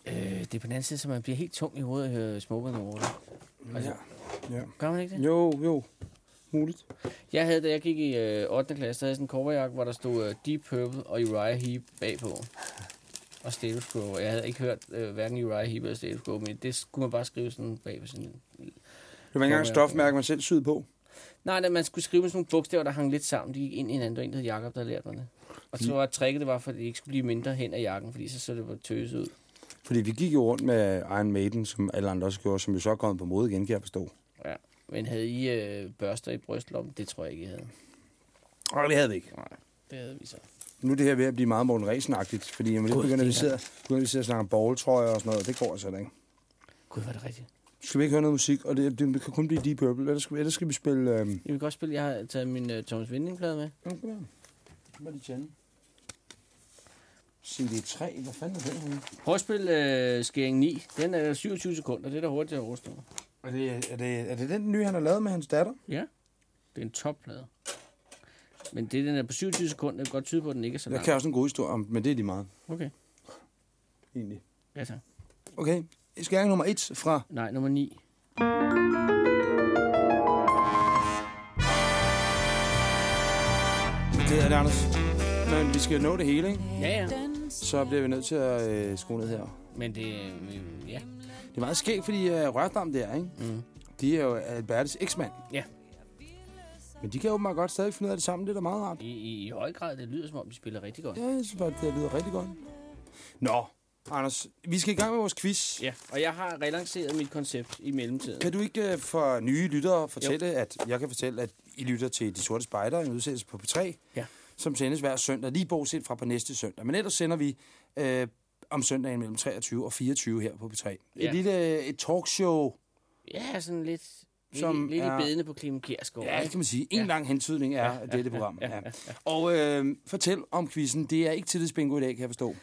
Øh, det er på den anden side, så man bliver helt tung i hovedet at høre Smoke on the Water. Altså, Ja. ja. Gør man ikke det? Jo, jo. Muligt. Jeg havde, da jeg gik i øh, 8. klasse, der havde sådan en coverjakke, hvor der stod øh, Deep Purple og Uriah Heep bagpå. Og Status. Jeg havde ikke hørt øh, hverken Uriah Heep eller Status Quo, men det skulle man bare skrive sådan bag på sådan... Det var ikke engang stofmærke, man selv syede på. Nej, da man skulle skrive med sådan nogle bogstaver, der hang lidt sammen. De gik ind i hinanden. Var en, der hed Jacob, der havde lært mig det. Og så var tricket, det var, for at det ikke skulle blive mindre hen af jakken, fordi så så det var tøset ud. Fordi vi gik jo rundt med Iron Maiden, som alle andre også gjorde, som jo så er kommet på mode igen, kan jeg forstå. Ja. Men havde I øh, børster i brystlommen? Det tror jeg ikke, I havde. Og det havde vi ikke. Nej, det havde vi så. Nu er det her ved at blive meget Morten Ræsen-agtigt, fordi lidt Gud, begynder vi er- sidder, begynder vi sidder og snakker om balltrøjer og sådan noget. Det går altså ikke. Gud, var det rigtigt. Skal vi ikke høre noget musik? Og det, det kan kun blive Deep Purple. Ellers skal vi, ellers skal vi spille... Øhm... Jeg vil godt spille. Jeg har taget min uh, Thomas Winding-plade med. Ja, her. Hvad er det tænde? CD3, hvad fanden er den her? Prøv at spille uh, Skæring 9. Den er 27 sekunder. Det er da hurtigt at overstå. Er det, er, det, er det den nye, han har lavet med hans datter? Ja. Det er en topplade. Men det, den er på 27 sekunder. Det kan godt tyde på, at den ikke er så Jeg lang. kan også en god historie om, men det er lige meget, Okay. egentlig. Ja, tak. Okay, skæring nummer et fra... Nej, nummer 9. Det er det, Anders. Men vi skal nå det hele, ikke? Ja, ja. Så bliver vi nødt til at øh, skrue ned her. Men det, øh, ja. Det er meget skægt, fordi uh, Rørdam der, ikke? Mm. De er jo Albertes eksmand. Ja. Men de kan jo meget godt stadig finde ud af det sammen. Det er da meget rart. I, i, I høj grad, det lyder som om, de spiller rigtig godt. Ja, jeg synes bare, det lyder rigtig godt. Nå, Anders, vi skal i gang med vores quiz. Ja, og jeg har relanceret mit koncept i mellemtiden. Kan du ikke uh, for nye lyttere fortælle, jo. at jeg kan fortælle, at I lytter til De Sorte Spejder, en udsendelse på P3, Ja. som sendes hver søndag, lige bortset fra på næste søndag. Men ellers sender vi øh, om søndagen mellem 23 og 24 her på P3. Ja. Et lille et talkshow, Ja, sådan lidt, Som lidt, lidt er- i bedene på Clemen Kjærsgaard. ja, det kan man sige. En Ja. lang hentydning er ja, dette program. Ja, ja, ja. Og øh, fortæl om quizzen. Det er ikke tillidsbingo i dag, kan jeg forstå.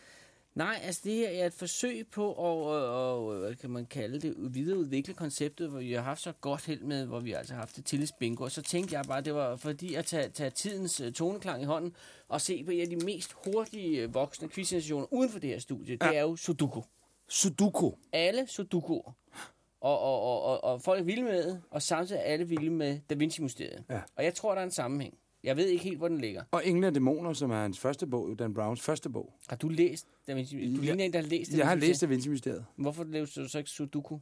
Nej, altså det her er et forsøg på at, og, hvad kan man kalde det, videreudvikle konceptet, hvor vi har haft så godt held med, hvor vi altså har haft det tillidsbingo. Og så tænkte jeg bare, det var fordi at tage, tage tidens øh, toneklang i hånden og se på en af de mest hurtige øh, voksne quizinstationer uden for det her studie. Ja. Det er jo Sudoku. Sudoku. Alle sudokuer. Og, og, og, og, og folk er vilde med og samtidig er alle vilde med Da Vinci-mysteriet. Ja. Og jeg tror, der er en sammenhæng. Jeg ved ikke helt, hvor den ligger. Og Engle af Dæmoner, som er hans første bog, Dan Browns første bog. Har du læst Da Vinci? Du ligner en, der har læst Da Jeg har læst Da Vinci-mysteriet. Hvorfor lavede du så ikke sudoku?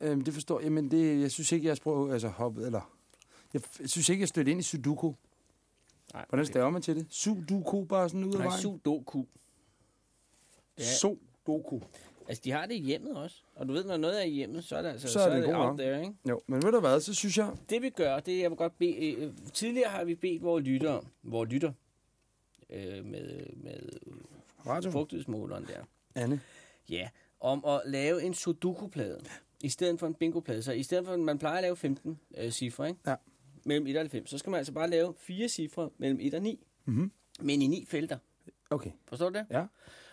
Øhm, det forstår jeg, men det, jeg synes ikke, jeg sprog, altså hoppet, eller... Jeg, jeg synes ikke, jeg stødte ind i Sudoku. Nej, Hvordan staver man til det? Sudoku, bare sådan ud af Nej, vejen? sudoku. Ja. Sudoku. Altså, de har det i hjemmet også. Og du ved, når noget er i hjemmet, så er det, altså, Så er det god out nok. there, ikke? Jo, men ved du hvad, så synes jeg... Det vi gør, det er, jeg vil godt bede... Øh, tidligere har vi bedt vores lyttere, vores lytter, øh, med, med Radio. fugtighedsmåleren der, Anne. ja, om at lave en sudoku-plade, i stedet for en bingo-plade. Så i stedet for, at man plejer at lave 15 øh, cifre, ikke? Ja. mellem 1 og 90, så skal man altså bare lave fire cifre mellem 1 og 9, Mhm. men i ni felter. Okay. Forstår du det? Ja.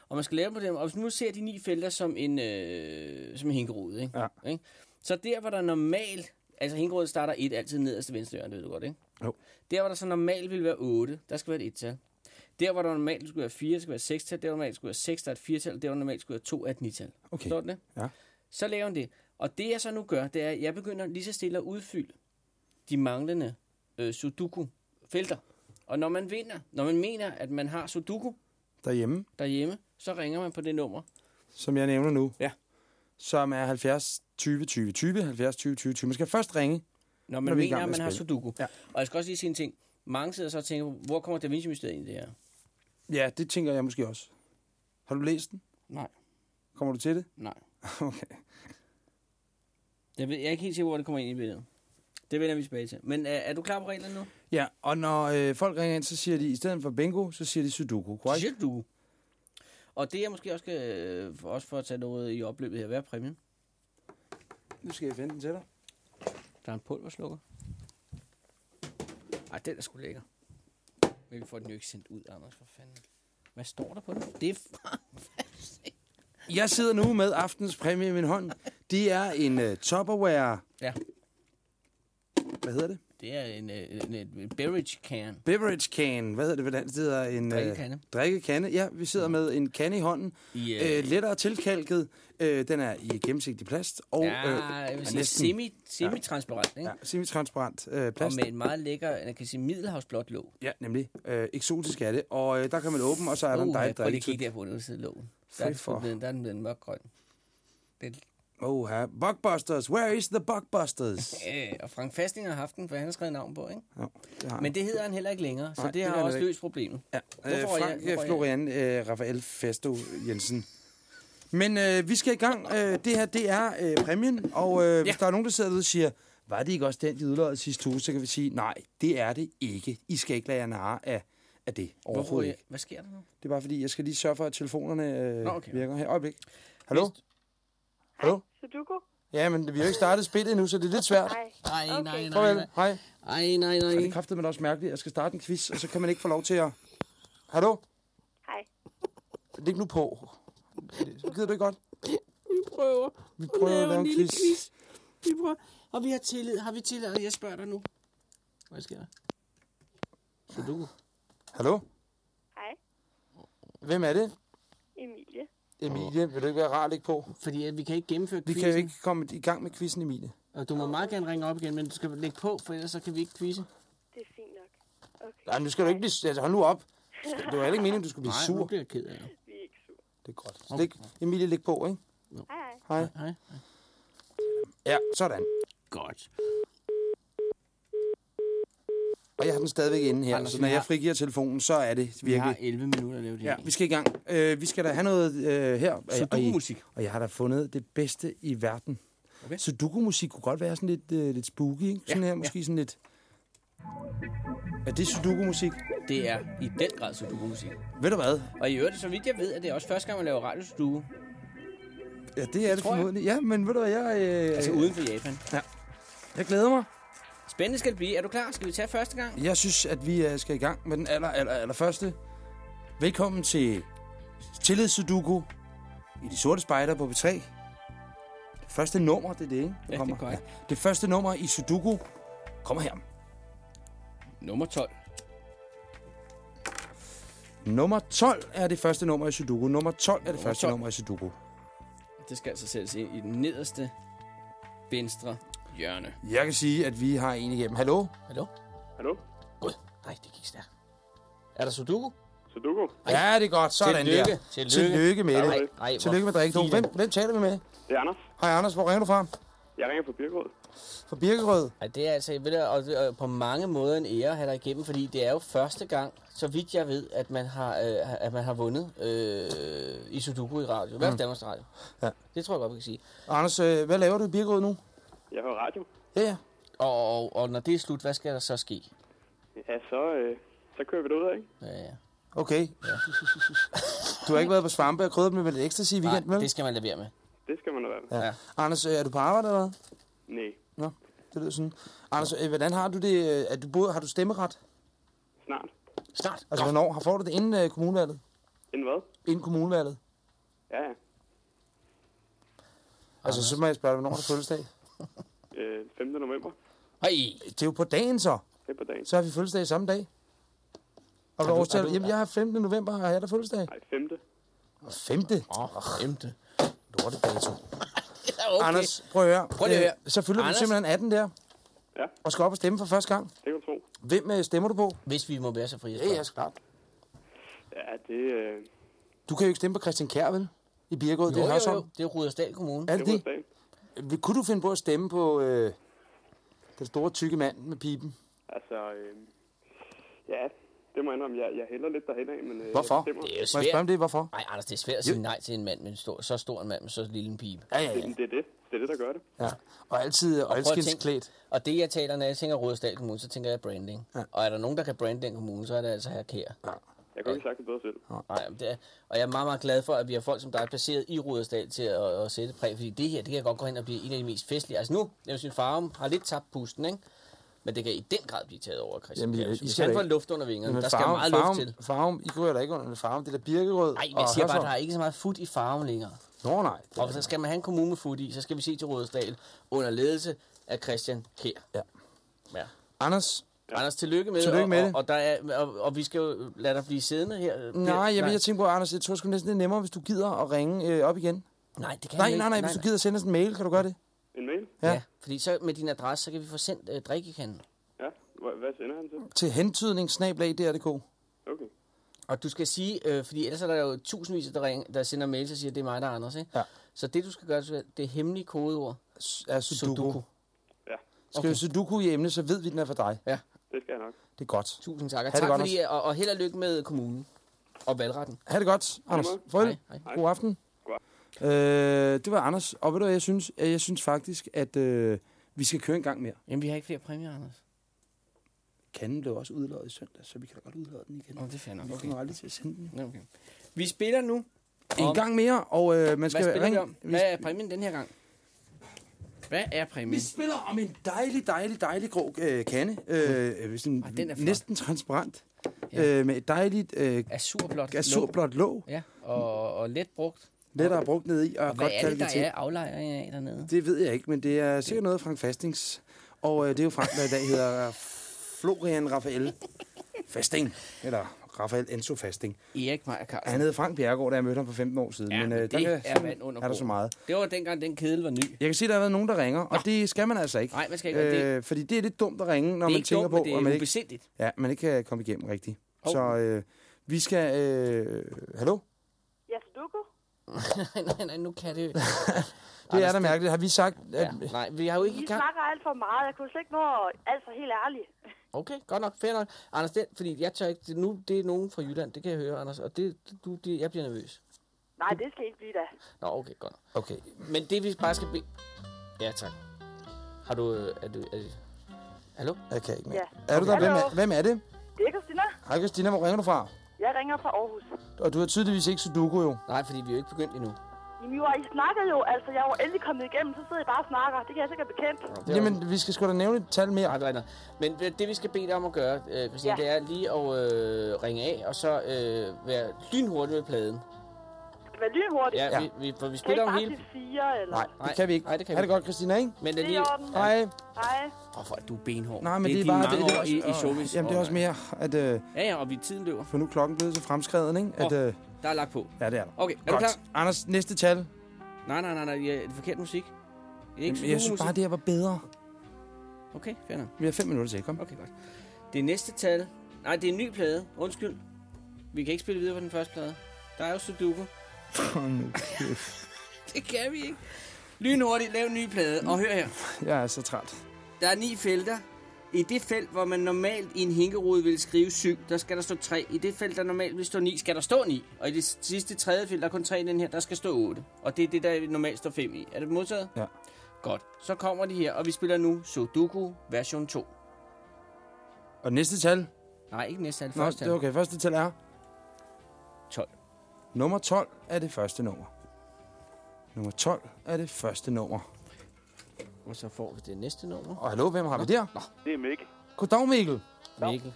Og man skal lave på dem, og hvis nu ser de ni felter som en, øh, som en hængerod, ikke? Ja. Ikke? Så der, hvor der normalt, altså hængerådet starter et altid nederst til venstre hjørne, det ved du godt, ikke? Jo. Der, hvor der så normalt vil være 8, der skal være et et-tal. Der, hvor der normalt skulle være 4, der skal være 6 tal. Der, hvor normalt skulle være 6, der er et 4-tal. Der, hvor normalt skulle være 2, er et 9-tal. Okay. Forstår du det? Ja. Så laver man det. Og det, jeg så nu gør, det er, at jeg begynder lige så stille at udfylde de manglende øh, sudoku-felter. Og når man vinder, når man mener, at man har sudoku Derhjemme, derhjemme, så ringer man på det nummer. som jeg nævner nu. Ja. Som er 70 20 20 20, 70 20 20 20. Man skal først ringe. Når man Når er mener, at man har sudoku. Ja. Og jeg skal også lige sige en ting. Mange sidder så og tænker, hvor kommer Da Vinci-mysteriet ind i det her? Ja, det tænker jeg måske også. Har du læst den? Nej, Kommer du til det? nej. (laughs) Okay. Jeg, ved, jeg er ikke helt sikker, hvor det kommer ind i billedet. Det vender vi tilbage til. Men er, er du klar på reglerne nu? Ja, og når øh, folk ringer ind, så siger de, i stedet for bingo, så siger de sudoku, korrekt? Du. Og det jeg måske også skal, øh, for- også for at tage noget i opløbet her, hvad er præmien? Nu skal jeg finde den til dig. Der er en pulverslukker. Ej, den er sgu lækker. Men vi får den jo ikke sendt ud, Anders, for fanden. Hvad står der på den? Det er. Jeg sidder nu med aftens præmie i min hånd. Det er en uh, Tupperware... Ja. Hvad hedder det? Det er en, øh, en, en, beverage can. Beverage can. Hvad hedder det? Hvordan det hedder? En, øh, Drikkekande. drikkekande. Ja, vi sidder med en kande i hånden. I, Øh, lettere tilkalket. Øh, den er i gennemsigtig plast. Og, ja, øh, næsten- semi, semi-transparent, ikke? Ja, semi-transparent øh, Og plast. med en meget lækker, jeg kan sige, middelhavsblåt låg. Ja, nemlig. Øh, eksotisk er det. Og øh, der kan man åbne, og så er der en dejlig prøv lige at kigge der på den side af lågen. Der er, den der er den blevet mørkgrøn. Det, Oh, her. Bugbusters. Where is the Bugbusters? (laughs) øh, og Frank Fasting har haft den, for han har skrevet navn på, ikke? Jo, det har Men det hedder han heller ikke længere, så Nej, det, det har også ikke. løst problemet. Ja, Hvorfor øh, var jeg- Frank hvorfor Florian øh, Rafael Festo Jensen. Men øh, vi skal i gang. Øh, det her, det er øh, præmien. Og øh, hvis Ja. der er nogen, der sidder derude og siger, var det ikke også den, de udløjede sidste uge, så kan vi sige, nej, det er det ikke. I skal ikke lade jer narre af, af det overhovedet ikke. hvad sker der nu? Det er bare fordi, jeg skal lige sørge for, at telefonerne øh, Nå, okay. virker. Her, øjeblik. Hallo? Hvis- Hallo? Sudoku? Ja, men vi har jo ikke startet spillet endnu, så det er lidt svært. Nej. Nej, nej, nej, Farvel. nej. Hej. Ej, nej, Og det nej. er kraftigt, men også mærkeligt. Jeg skal starte en quiz, og så kan man ikke få lov til at... Hallo? Hej. Læg nu på. Gider du ikke godt? Vi prøver. Vi prøver at lave en quiz. Vi prøver. Og vi har tillid. Har vi tillid? Jeg spørger dig nu. Hvad sker der? Sudoku. Hallo? Hej. Hvem er det? Emilie. Emilie, vil du ikke være rar at lægge på? Fordi at vi kan ikke gennemføre Vi quizzen. kan jo ikke komme i gang med quizzen, Emilie. Og du må meget gerne ringe op igen, men du skal lægge på, for ellers så kan vi ikke quizze. Det er fint nok. Okay. Nej, nu skal du ikke blive... Altså, hold nu op. Det var heller ikke meningen, du skulle blive Nej, nu sur. bliver jeg ked af det. Vi er ikke sur. Det er godt. Så læg, Emilie, læg på, ikke? Hej, hej. Hej. Hej. Ja, sådan. Godt. Og jeg har den stadigvæk inde her, Anders, så når jeg frigiver telefonen, så er det Vi har virkelig... 11 minutter at lave det Ja, vi skal i gang. Øh, vi skal da have noget øh, her. Og- og, Sudoku-musik. og jeg har da fundet det bedste i verden. Okay. Sudoku-musik kunne godt være sådan lidt, øh, lidt spooky, ikke? Sådan Ja, her, måske sådan lidt... Er det Sudoku-musik? Det er i den grad Sudoku-musik. Ved du hvad? Og i øvrigt, så vidt jeg ved, at det er også første gang, man laver radio Sudoku. Ja, det er det jeg. formodentlig. Ja, men ved du hvad, jeg... Øh, Altså uden for Japan. Jeg glæder mig. Spændende skal det blive. Er du klar? Skal vi tage første gang? Jeg synes, at vi øh, skal i gang med den aller, aller, aller første. Velkommen til Tillid Sudoku i De Sorte Spejder på B3. Det første nummer, det er det, ikke? Der Ja, det er kommer. korrekt. det første nummer i Sudoku kommer her. Nummer 12. Nummer 12 er det første nummer i Sudoku. Nummer 12 er det Nummer første 12. nummer i Sudoku. Det skal altså sættes ind i den nederste venstre hjørne. Jeg kan sige, at vi har en igennem. Hallo? Hallo? Hallo? Gud, nej, det gik stærkt. Er der Sudoku? Sudoku? Ja, det er godt. Sådan Tillykke. der. Tillykke. Tillykke med det. Nej, nej, Tillykke med drikken. Hvem, hvem taler vi med? Det er Anders. Hej Anders, hvor ringer du fra? Jeg ringer fra Birkerød. Fra Birkerød. Ej, det er altså ved du, og, det er på mange måder en ære at have dig igennem, fordi det er jo første gang, så vidt jeg ved, at man har, øh, at man har vundet øh, i Sudoku i radio. Hvad er Danmarks Radio? Ja. Det tror jeg godt, vi kan sige. Anders, øh, hvad laver du i Birkerød nu? Jeg hører radio. Ja, ja. Og, og, og når det er slut, hvad skal der så ske? Ja, så, øh, så kører vi derud, ikke? Ja, ja. Okay. Du har ikke været på svampe og krydret med lidt ecstasy i weekenden, vel? det skal man lade være med. Det skal man da være med. Ja. Ja. Anders, øh, er du på arbejde eller hvad? Nej. Nå, det lyder sådan. Anders, øh, hvordan har du det? øh, Er du både, har du stemmeret? Snart. Snart. Altså, hvornår? Har får du det inden øh, kommunevalget? Inden hvad? Inden kommunevalget? Ja, ja. Altså, så må jeg spørge dig, hvornår er det fødselsdag? (laughs) Øh, 5. november. Hej. Det er jo på dagen så. Det er på dagen. Så har vi fødselsdag samme dag. Og Har du, du- årstal? har du- Jamen, jeg har 15. november, har jeg der fødselsdag. Nej, 5. Og 5. Åh, oh, femte. Lortedato. (laughs) Ja, okay. Anders, prøv at høre. Prøv lige at høre. Øh, Så fylder du Anders? simpelthen 18 der. Ja. Og skal op og stemme for første gang. Det kan du tro. Hvem øh, stemmer du på? Hvis vi må være så frie. Ja, ja, klart. Ja, det øh, Du kan jo ikke stemme på Christian Kjær, vel? I Birgård, det Jo, er jo, jo. Det er Rudersdal Kommune. Er det det det? Kunne du finde på at stemme på øh, den store tykke mand med pipen? Altså, øh, ja, det må jeg indrømme. Jeg, jeg hælder lidt derhen af, men... Øh, Hvorfor? Bestemmer. Det er jo Må jeg spørge om det? Hvorfor? Nej, Anders, det er svært at sige nej til en mand med en stor, så stor en mand med så lille en pibe. Ja, ja, det, ja. det er det. Det er det, der gør det. ja. Og altid at oldskindsklædt. Og det, jeg taler, når jeg tænker Rudersdal Kommune, så tænker jeg branding. Ja. Ja. Og er der nogen, der kan brande den kommune, så er det altså her kære. Jeg kunne ikke sagt det bedre selv. Nej, men det er, og jeg er meget, meget glad for, at vi har folk som dig placeret i Rudersdal til at, at sætte præg, fordi det her, det kan godt gå hen og blive en af de mest festlige. Altså nu, jeg synes, Farum har lidt tabt pusten, ikke? Men det kan i den grad blive taget over, Christian. Jamen, Jamen, I Hvis skal han da får ikke- luft under vingerne, Jamen, der skal meget Farum, luft til. Farum, I går da ikke under Farum, det er da Birkerød. Nej, men jeg siger bare, Hørsholm. der er ikke så meget fod i Farum længere. Nå, nej. Og så skal man have en kommune med fod i, så skal vi se til Rudersdal under ledelse af Christian Kjær. Ja. ja. Anders, Ja. Anders, tillykke med Tillykke og, med og, det. og, der er, og, og, vi skal jo lade dig blive siddende her. nej, jamen, jeg tænker på, Anders, jeg tror sgu næsten, det er nemmere, hvis du gider at ringe øh, op igen. nej, det kan Nej, jeg nej, ikke. nej, hvis du gider sende os en mail, kan du gøre det? En mail? Ja. Ja. fordi så med din adresse, så kan vi få sendt øh, drikkekanden. Ja. Hvad, hvad sender han til? Til hentydning, snablag, dr.dk. Okay. Og du skal sige, øh, fordi ellers er der jo tusindvis, der, ring, der sender mails og siger, det er mig, der er Anders, ikke? Ja. Så det, du skal gøre, det er hemmelige kodeord. Er Sudoku. Sudoku. Ja, Skriv Okay. Sudoku i emnet, så ved vi, den er for dig. Ja, det skal jeg nok. Det er godt. tusind tak. Og Ha' det tak godt, fordi, og, og held og lykke med kommunen og valgretten. Ha' det godt, Anders. Hej, hej. God aften. Øh, det var Anders. Og ved du hvad, jeg synes, jeg synes faktisk, at øh, vi skal køre en gang mere. Jamen, vi har ikke flere præmier, Anders. Kanden blev også udløjet i søndag, så vi kan da godt udløje den igen. Åh, det er fair nok. Vi Okay. kommer aldrig til at sende den. Okay. Vi spiller nu. En gang mere, og øh, man Hvad skal vi ringe. om? Hvad er præmien den her gang? Hvad er præmien? Vi spiller om en dejlig, dejlig, dejlig grå øh, kande. Øh, øh, sådan Ej, den er flot. næsten transparent. Ja. Øh, med et dejligt øh, Azurblåt. azurblåt låg. Ja, og, og let brugt. Lettere brugt ned i, og, Og hvad godt er det, der er aflejring af dernede? Det ved jeg ikke, men det er sikkert noget af Frank Fastings. Og øh, det er jo Frank, der i dag hedder Florian Raphael Fasting. Eller Raphael Enzo Fasting. Erik Meyer Carlsen. Han hed Frank Bjerregaard, da jeg mødte ham for 15 år siden. Ja, men men øh, det der kan, er vand under er der så meget. Det var dengang, den kedel var ny. Jeg kan se, der har været nogen, der ringer, og det skal man altså ikke. Nej, man skal ikke. Øh, det, fordi det er lidt dumt at ringe, når man tænker dumt, på, det at er man ikke, ja, man ikke kan komme igennem rigtigt. Hov. Så øh, vi skal... Øh, hallo? Ja, Sudoku? nej, (laughs) nej, nej, nu kan det... (laughs) Det er da mærkeligt. Har vi sagt, at... Ja, nej, vi har jo ikke i gang. snakker alt for meget. Jeg kunne slet ikke nå, altså helt ærligt. Okay, godt nok, fair nok. Anders, det, fordi jeg tør ikke, det, nu, det er nogen fra Jylland, det kan jeg høre, Anders, og det, du, det, jeg bliver nervøs. Nej, det skal ikke blive da. Nå, okay, godt nok. Okay. Men det vi bare skal bede... Ja, tak. Har du... øh, Er du... Er. Hallo? Jeg kan ikke mere. Ja. Er du der? Hvem er, hvem er det? Det er Christina. Hej Christina, hvor ringer du fra? Jeg ringer fra Aarhus. Og du har tydeligvis ikke Sudoku jo. Nej, fordi vi er jo ikke begyndt endnu. Jamen, jo, I snakkede jo. Altså, jeg var endelig kommet igennem, så sidder I bare og snakker. Det kan jeg sikkert bekendt. Det er Jamen, vi skal sgu da nævne et tal mere. Nej, det er rigtigt. Men det, det, vi skal bede dig om at gøre, øh, Christine, Ja. det er lige at øh, ringe af, og så øh, være lynhurtig med pladen. Det skal være lynhurtigt. Ja, Ja. Vi, vi, for vi I spiller ikke om bare hele... sige fire, eller? Nej, Nej. det kan vi ikke. Nej, det kan ha' vi det godt, Christina, ikke? Men Det det er i lige... Hej. Hej. Åh, hvor er du benhård. Nej, men det, er dine bare... det, det, er i, i også- showbiz. Jamen, det er også mere, at... Øh, Ja, ja, og vi tiden løber. for nu er klokken blevet så fremskreden, ikke? At, øh, Der er lagt på. ja, det er der. Okay, er Godt. du klar? Anders, næste tal. Nej, nej, nej, nej, det er forkert musik. Det er ikke Jamen, jeg synes bare, det her var bedre. Okay, fair nok. Vi har fem minutter til, kom. Okay, godt. Det næste tal... Nej, det er en ny plade. Undskyld. Vi kan ikke spille videre på den første plade. Der er jo Sudoku. (laughs) det kan vi ikke. Lynhurtigt, lav en ny plade. Og hør her. Jeg er så træt. Der er ni felter. I det felt, hvor man normalt i en hinkerode vil skrive 7, der skal der stå 3. I det felt, der normalt vil stå 9, skal der stå 9. Og i det sidste tredje felt, der er kun 3 i den her, der skal stå 8. Og det er det, der normalt står 5 i. Er det modtaget? Ja. Godt. Så kommer de her, og vi spiller nu Sudoku version 2. Og næste tal? Nej, ikke næste tal. Nå, Første det er tal. okay. Første tal er 12. nummer 12 er det første nummer. Nummer 12 er det første nummer. Og så får vi det næste nummer. Og hallo, hvem har vi der? Det er Mikkel. Goddag, Mikkel. Mikkel.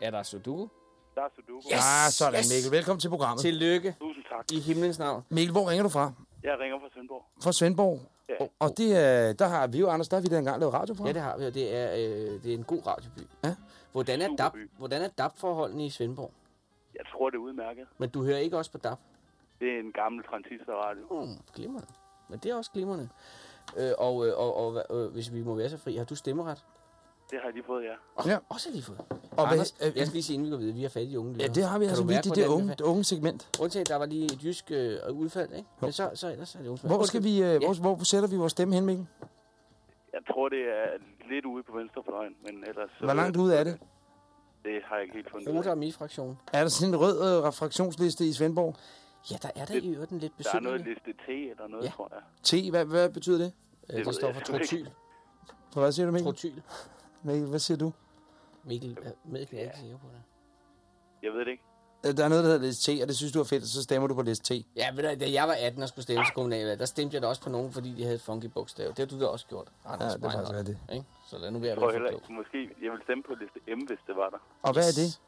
Er der Sudoku? Der er Sudoku. Yes! Ja, sådan, yes! Mikkel. Velkommen til programmet. Tillykke Tusind tak. i himlens navn. Mikkel, hvor ringer du fra? Jeg ringer fra Svendborg. Fra Svendborg. Ja. Og det, er, der har vi jo, Anders, der har vi da engang lavet radio fra. Ja, det har vi, og det er, øh, det er en god radioby. Ja. Hvordan er, Superby. hvordan er DAB-forholdene i Svendborg? Jeg tror, det er udmærket. Men du hører ikke også på DAB? Det er en gammel transistorradio. Mm, glimrende. Men det er også glimrende. Øh, og øh, og, og øh, hvis vi må være så fri, har du stemmeret? Det har jeg lige fået, ja. Oh, Ja. Også lige fået. Og Og hvad- Anders, øh, jeg skal lige sige, inden vi går videre, vi har fat i unge Ja, lyttere. det har vi Kan altså mærke, Det er unge, det unge segment. Undtagen, der var lige et jysk øh, udfald, ikke? Men så, så ellers er det unge Hvor, skal vi, øh, hvor, hvor sætter vi vores stemme hen, Mikkel? Jeg tror, det er lidt ude på venstrefløjen, men ellers... så- Hvor langt ude er det? Det har jeg ikke helt fundet af. og mi-fraktion. Er der sådan en rød øh, refraktionsliste i Svendborg? Ja, der er der i øvrigt en lidt Der er noget besynderlig. liste T eller noget, Ja. tror jeg. T, hvad, hvad betyder det? Øh, ved det står jeg for trotyl. For hvad siger du, Mikkel? Trotyl. Mikkel, hvad siger du? Mikkel, øh, Mikkel er ikke sikker på det. Jeg ved det ikke. Øh, Der er noget, der hedder liste T, og det synes du er fedt, og så stemmer du på liste T. Ja, ved du, da jeg var 18 og skulle stemme til kommunalvalg, der stemte jeg da også på nogen, fordi de havde et funky bogstav. Det har du da også gjort, Anders Ja, det er faktisk rigtigt. Ikke? Så lad nu være Jeg ikke. Måske, jeg vil stemme på liste M, hvis det var der. Og hvad er det?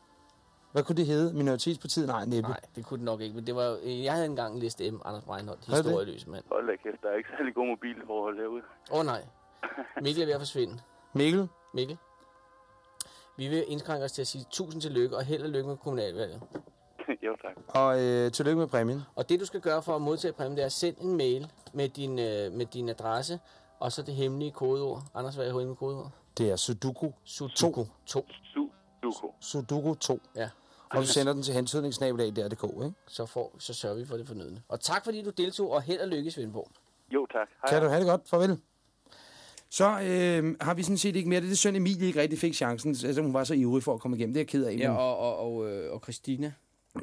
Hvad kunne det hedde? Minoritetspartiet? Nej, næppe. Nej, det kunne det nok ikke, men det var, øh, jeg havde engang liste M, Anders Breinholt, historieløse mand. Hold da kæft, der er ikke særlig god mobilforhold herude. Åh oh, nej, Mikkel er ved at forsvinde. Mikkel? Mikkel, vi vil indskrænke os til at sige tusind tillykke og held og lykke med kommunalvalget. (laughs) jo, tak. Og øh, tillykke med præmien. Og det du skal gøre for at modtage præmien, det er at sende en mail med din, øh, med din adresse, og så det hemmelige kodeord. Anders, hvad er hemmelige kodeord? Det er Sudoku. Sudoku 2. Sudoku. Sudoku 2. Ja. Og du sender den til hentydningsnabelag.dk, ikke? Så, får, så sørger vi for det fornødne. Og tak fordi du deltog, og held og lykke i Svendborg. Jo, tak. Hej. Kan du have det godt? Farvel. Så øh, har vi sådan set ikke mere. Det er synd, Emilie ikke rigtig fik chancen. Altså, hun var så ivrig for at komme igennem. Det er jeg ked af. Ja, og, og, og, øh, og Christina.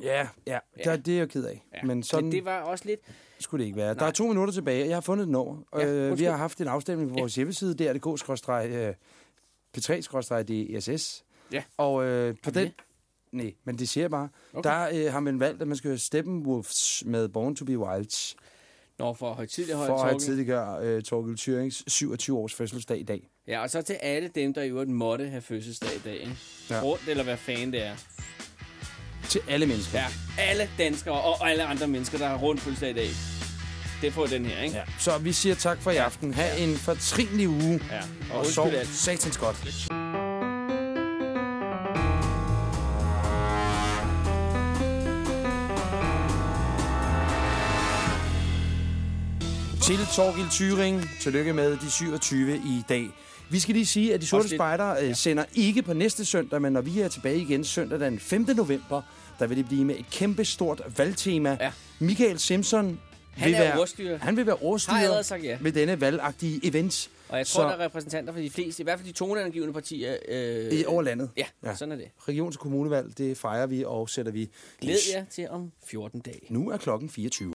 ja, ja, Ja. Det, det er jeg ked af. Ja. Men sådan Men det var også lidt... skulle det ikke være. Der er to minutter tilbage, og jeg har fundet et nummer. Ja, øh, vi har haft en afstemning på vores hjemmeside, drdk-p3-dss. Ja. Og øh, på vi den... Nej, men det siger bare. Okay. Der øh, har man valgt, at man skal høre Steppenwolves med Born to be Wild, Når for højtidlig for at højt have tidligere øh, Torgild Thyrings 27 års fødselsdag i dag. Ja, og så til alle dem, der i øvrigt måtte have fødselsdag i dag. Ikke? Ja. Ja. Rundt, eller hvad fanden det er. Til alle mennesker. Ja, alle danskere og alle andre mennesker, der har rundt fødselsdag i dag. Det får den her, ikke? Ja. Så vi siger tak for i aften. Ha' en fortrinlig uge. ja. Og, Og sov alt. satans godt. Til Torgild Thyring. Tillykke med de 27 i dag. Vi skal lige sige, at de sorte spejder øh, sender ikke på næste søndag, men når vi er tilbage igen søndag den 5. november, der vil det blive med et kæmpe stort valgtema. Ja. Michael Simpson Han vil være, ordstyrer. han vil være ordstyrer sagt ja. ved denne valgagtige event Og jeg tror, Så- der er repræsentanter for de fleste, i hvert fald de toneangivende partier. Øh, i over landet. Ja, Ja. ja, sådan er det. Regions- og kommunevalg, det fejrer vi og sætter vi. Glæd jer til om 14 dage. Nu er klokken 24.